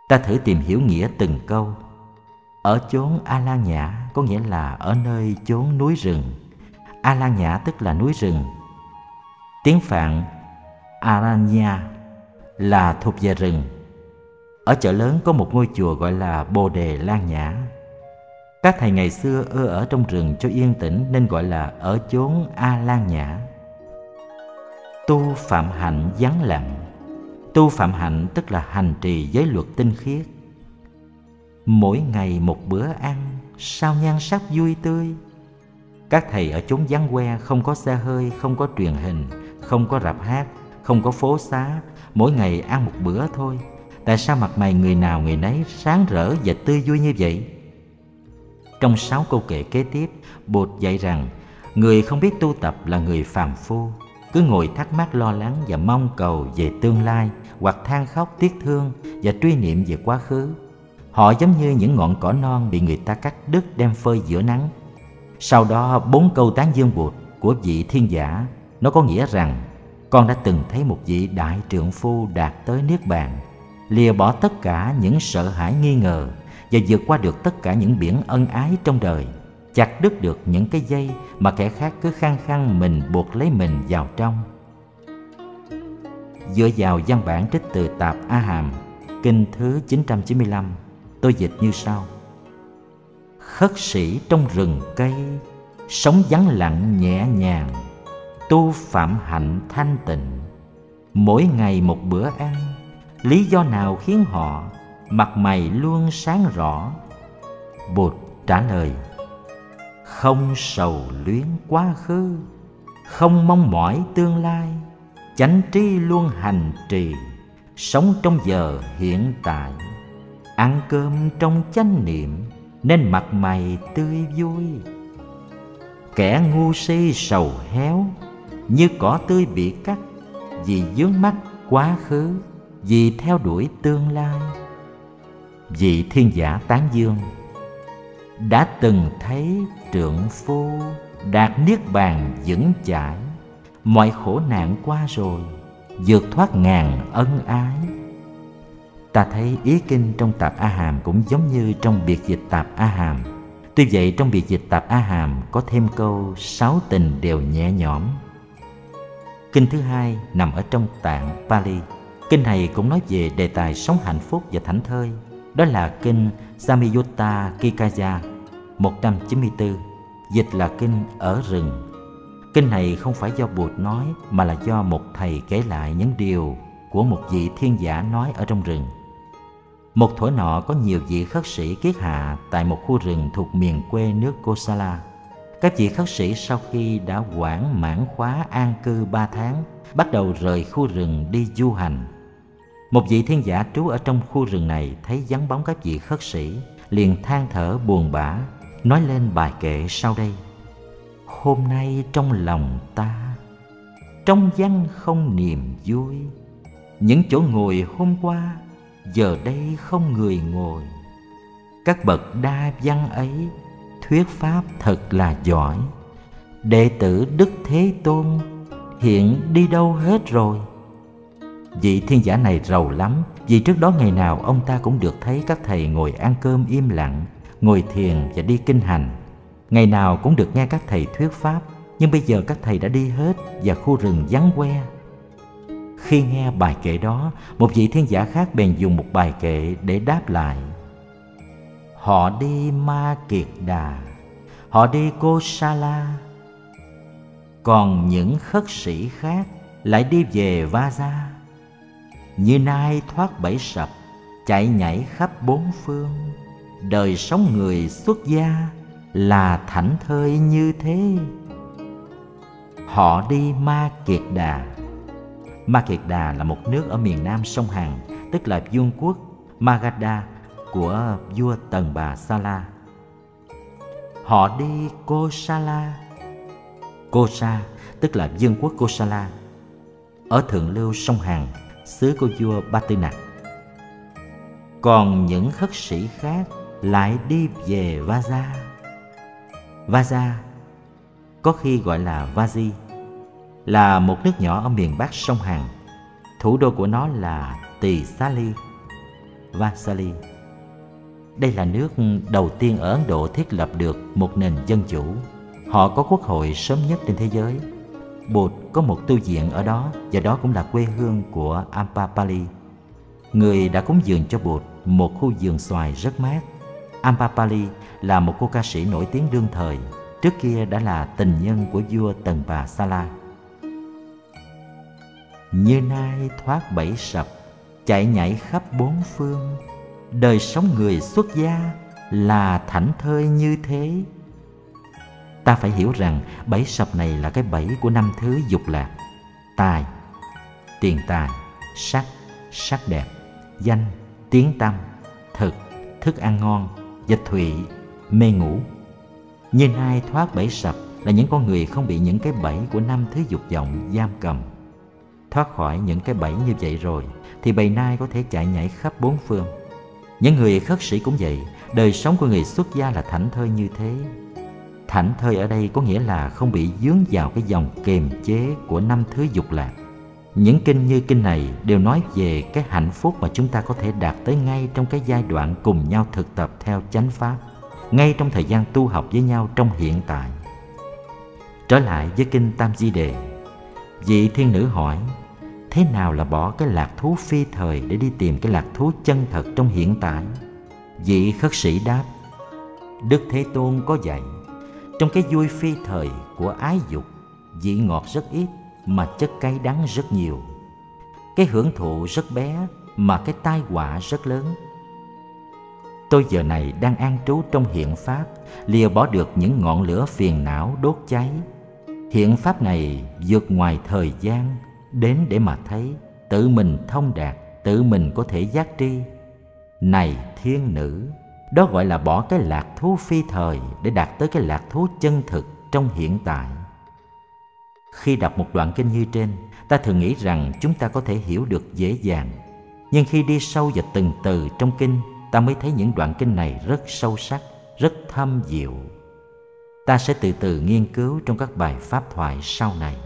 ta thử tìm hiểu nghĩa từng câu ở chốn a la nhã có nghĩa là ở nơi chốn núi rừng a la nhã tức là núi rừng Tiếng Phạn Aranya là thuộc về rừng. Ở chợ lớn có một ngôi chùa gọi là Bồ Đề Lan Nhã. Các thầy ngày xưa ưa ở trong rừng cho yên tĩnh nên gọi là ở chốn A Lan Nhã. Tu phạm hạnh vắng lặng. Tu phạm hạnh tức là hành trì giới luật tinh khiết. Mỗi ngày một bữa ăn, sao nhan sắc vui tươi. Các thầy ở chốn vắng que không có xe hơi, không có truyền hình, không có rạp hát, không có phố xá, mỗi ngày ăn một bữa thôi. Tại sao mặt mày người nào người nấy sáng rỡ và tươi vui như vậy? Trong sáu câu kệ kế tiếp, bột dạy rằng người không biết tu tập là người phàm phu cứ ngồi thắc mắc lo lắng và mong cầu về tương lai, hoặc than khóc tiếc thương và truy niệm về quá khứ. Họ giống như những ngọn cỏ non bị người ta cắt đứt đem phơi giữa nắng. Sau đó, bốn câu tán dương bụt của vị thiên giả, nó có nghĩa rằng, con đã từng thấy một vị đại trượng phu đạt tới niết bàn, lìa bỏ tất cả những sợ hãi nghi ngờ và vượt qua được tất cả những biển ân ái trong đời chặt đứt được những cái dây mà kẻ khác cứ khăng khăng mình buộc lấy mình vào trong. Dựa vào văn bản trích từ tạp A Hàm kinh thứ 995 tôi dịch như sau. Khất sĩ trong rừng cây, sống vắng lặng nhẹ nhàng, tu phạm hạnh thanh tịnh. Mỗi ngày một bữa ăn, lý do nào khiến họ mặt mày luôn sáng rõ? Bụt trả lời không sầu luyến quá khứ, không mong mỏi tương lai. Chánh trí luôn hành trì, sống trong giờ hiện tại. Ăn cơm trong chánh niệm, nên mặt mày tươi vui. Kẻ ngu si sầu héo, như cỏ tươi bị cắt, vì dướng mắt quá khứ, vì theo đuổi tương lai. Vị thiên giả tán dương đã từng thấy trượng phu, đạt niết bàn vững chãi. Mọi khổ nạn qua rồi, vượt thoát ngàn ân ái. Ta thấy ý kinh trong tạp a hàm cũng giống như trong biệt dịch tạp a hàm tuy vậy, trong biệt dịch tạp a hàm có thêm câu sáu tình đều nhẹ nhõm. Kinh thứ hai nằm ở trong tạng pali. Kinh này cũng nói về đề tài sống hạnh phúc và thảnh thơi đó là kinh Samyutta Kikaya 194 dịch là kinh ở rừng kinh này không phải do Bụt nói mà là do một thầy kể lại những điều của một vị thiên giả nói ở trong rừng một thuở nọ có nhiều vị khất sĩ kiết hạ tại một khu rừng thuộc miền quê nước Kosala. Các vị khất sĩ sau khi đã quản mãn khóa an cư ba tháng, bắt đầu rời khu rừng đi du hành. Một vị thiên giả trú ở trong khu rừng này thấy vắng bóng các vị khất sĩ, liền than thở buồn bã, nói lên bài kệ sau đây. Hôm nay trong lòng ta, trong văn không niềm vui, những chỗ ngồi hôm qua giờ đây không người ngồi. Các bậc đa văn ấy thuyết pháp thật là giỏi. Đệ tử đức thế tôn hiện đi đâu hết rồi? Vị thiên giả này rầu lắm vì trước đó ngày nào ông ta cũng được thấy các thầy ngồi ăn cơm im lặng ngồi thiền và đi kinh hành ngày nào cũng được nghe các thầy thuyết pháp nhưng bây giờ các thầy đã đi hết và khu rừng vắng que khi nghe bài kệ đó, một vị thiên giả khác bèn dùng một bài kệ để đáp lại. Họ đi Ma Kiệt Đà, họ đi Cô Sa La. Còn những khất sĩ khác lại đi về va gia như nai thoát bẫy sập, chạy nhảy khắp bốn phương. Đời sống người xuất gia là thảnh thơi như thế. Họ đi Ma Kiệt Đà Ma Kiệt Đà là một nước ở miền nam sông Hằng, tức là vương quốc Magadha của vua Tần Bà Sa La. Họ đi Kosala. Kosa tức là vương quốc Kosala ở thượng lưu sông Hằng, xứ của vua Ba Tư Nặc. Còn những khất sĩ khác lại đi về Vaza. Vaza có khi gọi là Vazi là một nước nhỏ ở miền Bắc sông Hằng. Thủ đô của nó là Tỳ Xá Ly, Vasali. Đây là nước đầu tiên ở Ấn Độ thiết lập được một nền dân chủ. Họ có quốc hội sớm nhất trên thế giới. Bụt có một tu viện ở đó và đó cũng là quê hương của Ampapali. Người đã cúng dường cho Bụt một khu vườn xoài rất mát. Ampapali là một cô ca sĩ nổi tiếng đương thời, trước kia đã là tình nhân của vua Tần Bà Sala như nai thoát bẫy sập chạy nhảy khắp bốn phương đời sống người xuất gia là thảnh thơi như thế ta phải hiểu rằng bẫy sập này là cái bẫy của năm thứ dục lạc. Tài, tiền tài, sắc sắc đẹp, danh, tiếng tâm thực, thức ăn ngon, dịch thụy, mê ngủ. Nhưng ai thoát bẫy sập là những con người không bị những cái bẫy của năm thứ dục vọng giam cầm. Thoát khỏi những cái bẫy như vậy rồi thì bầy nai có thể chạy nhảy khắp bốn phương. Những người khất sĩ cũng vậy, đời sống của người xuất gia là thảnh thơi như thế thảnh thơi ở đây có nghĩa là không bị dướng vào cái dòng kềm chế của năm thứ dục lạc. Những kinh như kinh này đều nói về cái hạnh phúc mà chúng ta có thể đạt tới ngay trong cái giai đoạn cùng nhau thực tập theo chánh pháp, ngay trong thời gian tu học với nhau trong hiện tại. Trở lại với kinh tam di đề, vị thiên nữ hỏi, thế nào là bỏ cái lạc thú phi thời để đi tìm cái lạc thú chân thật trong hiện tại? Vị khất sĩ đáp, đức thế tôn có dạy trong cái vui phi thời của ái dục, vị ngọt rất ít mà chất cay đắng rất nhiều. Cái hưởng thụ rất bé mà cái tai họa rất lớn. Tôi giờ này đang an trú trong hiện pháp, lìa bỏ được những ngọn lửa phiền não đốt cháy. Hiện pháp này vượt ngoài thời gian, đến để mà thấy tự mình thông đạt, tự mình có thể giác tri. Này thiên nữ! Đó gọi là bỏ cái lạc thú phi thời để đạt tới cái lạc thú chân thực trong hiện tại. Khi đọc một đoạn kinh như trên, ta thường nghĩ rằng chúng ta có thể hiểu được dễ dàng. Nhưng khi đi sâu vào từng từ trong kinh, ta mới thấy những đoạn kinh này rất sâu sắc, rất thâm diệu. Ta sẽ từ từ nghiên cứu trong các bài pháp thoại sau này.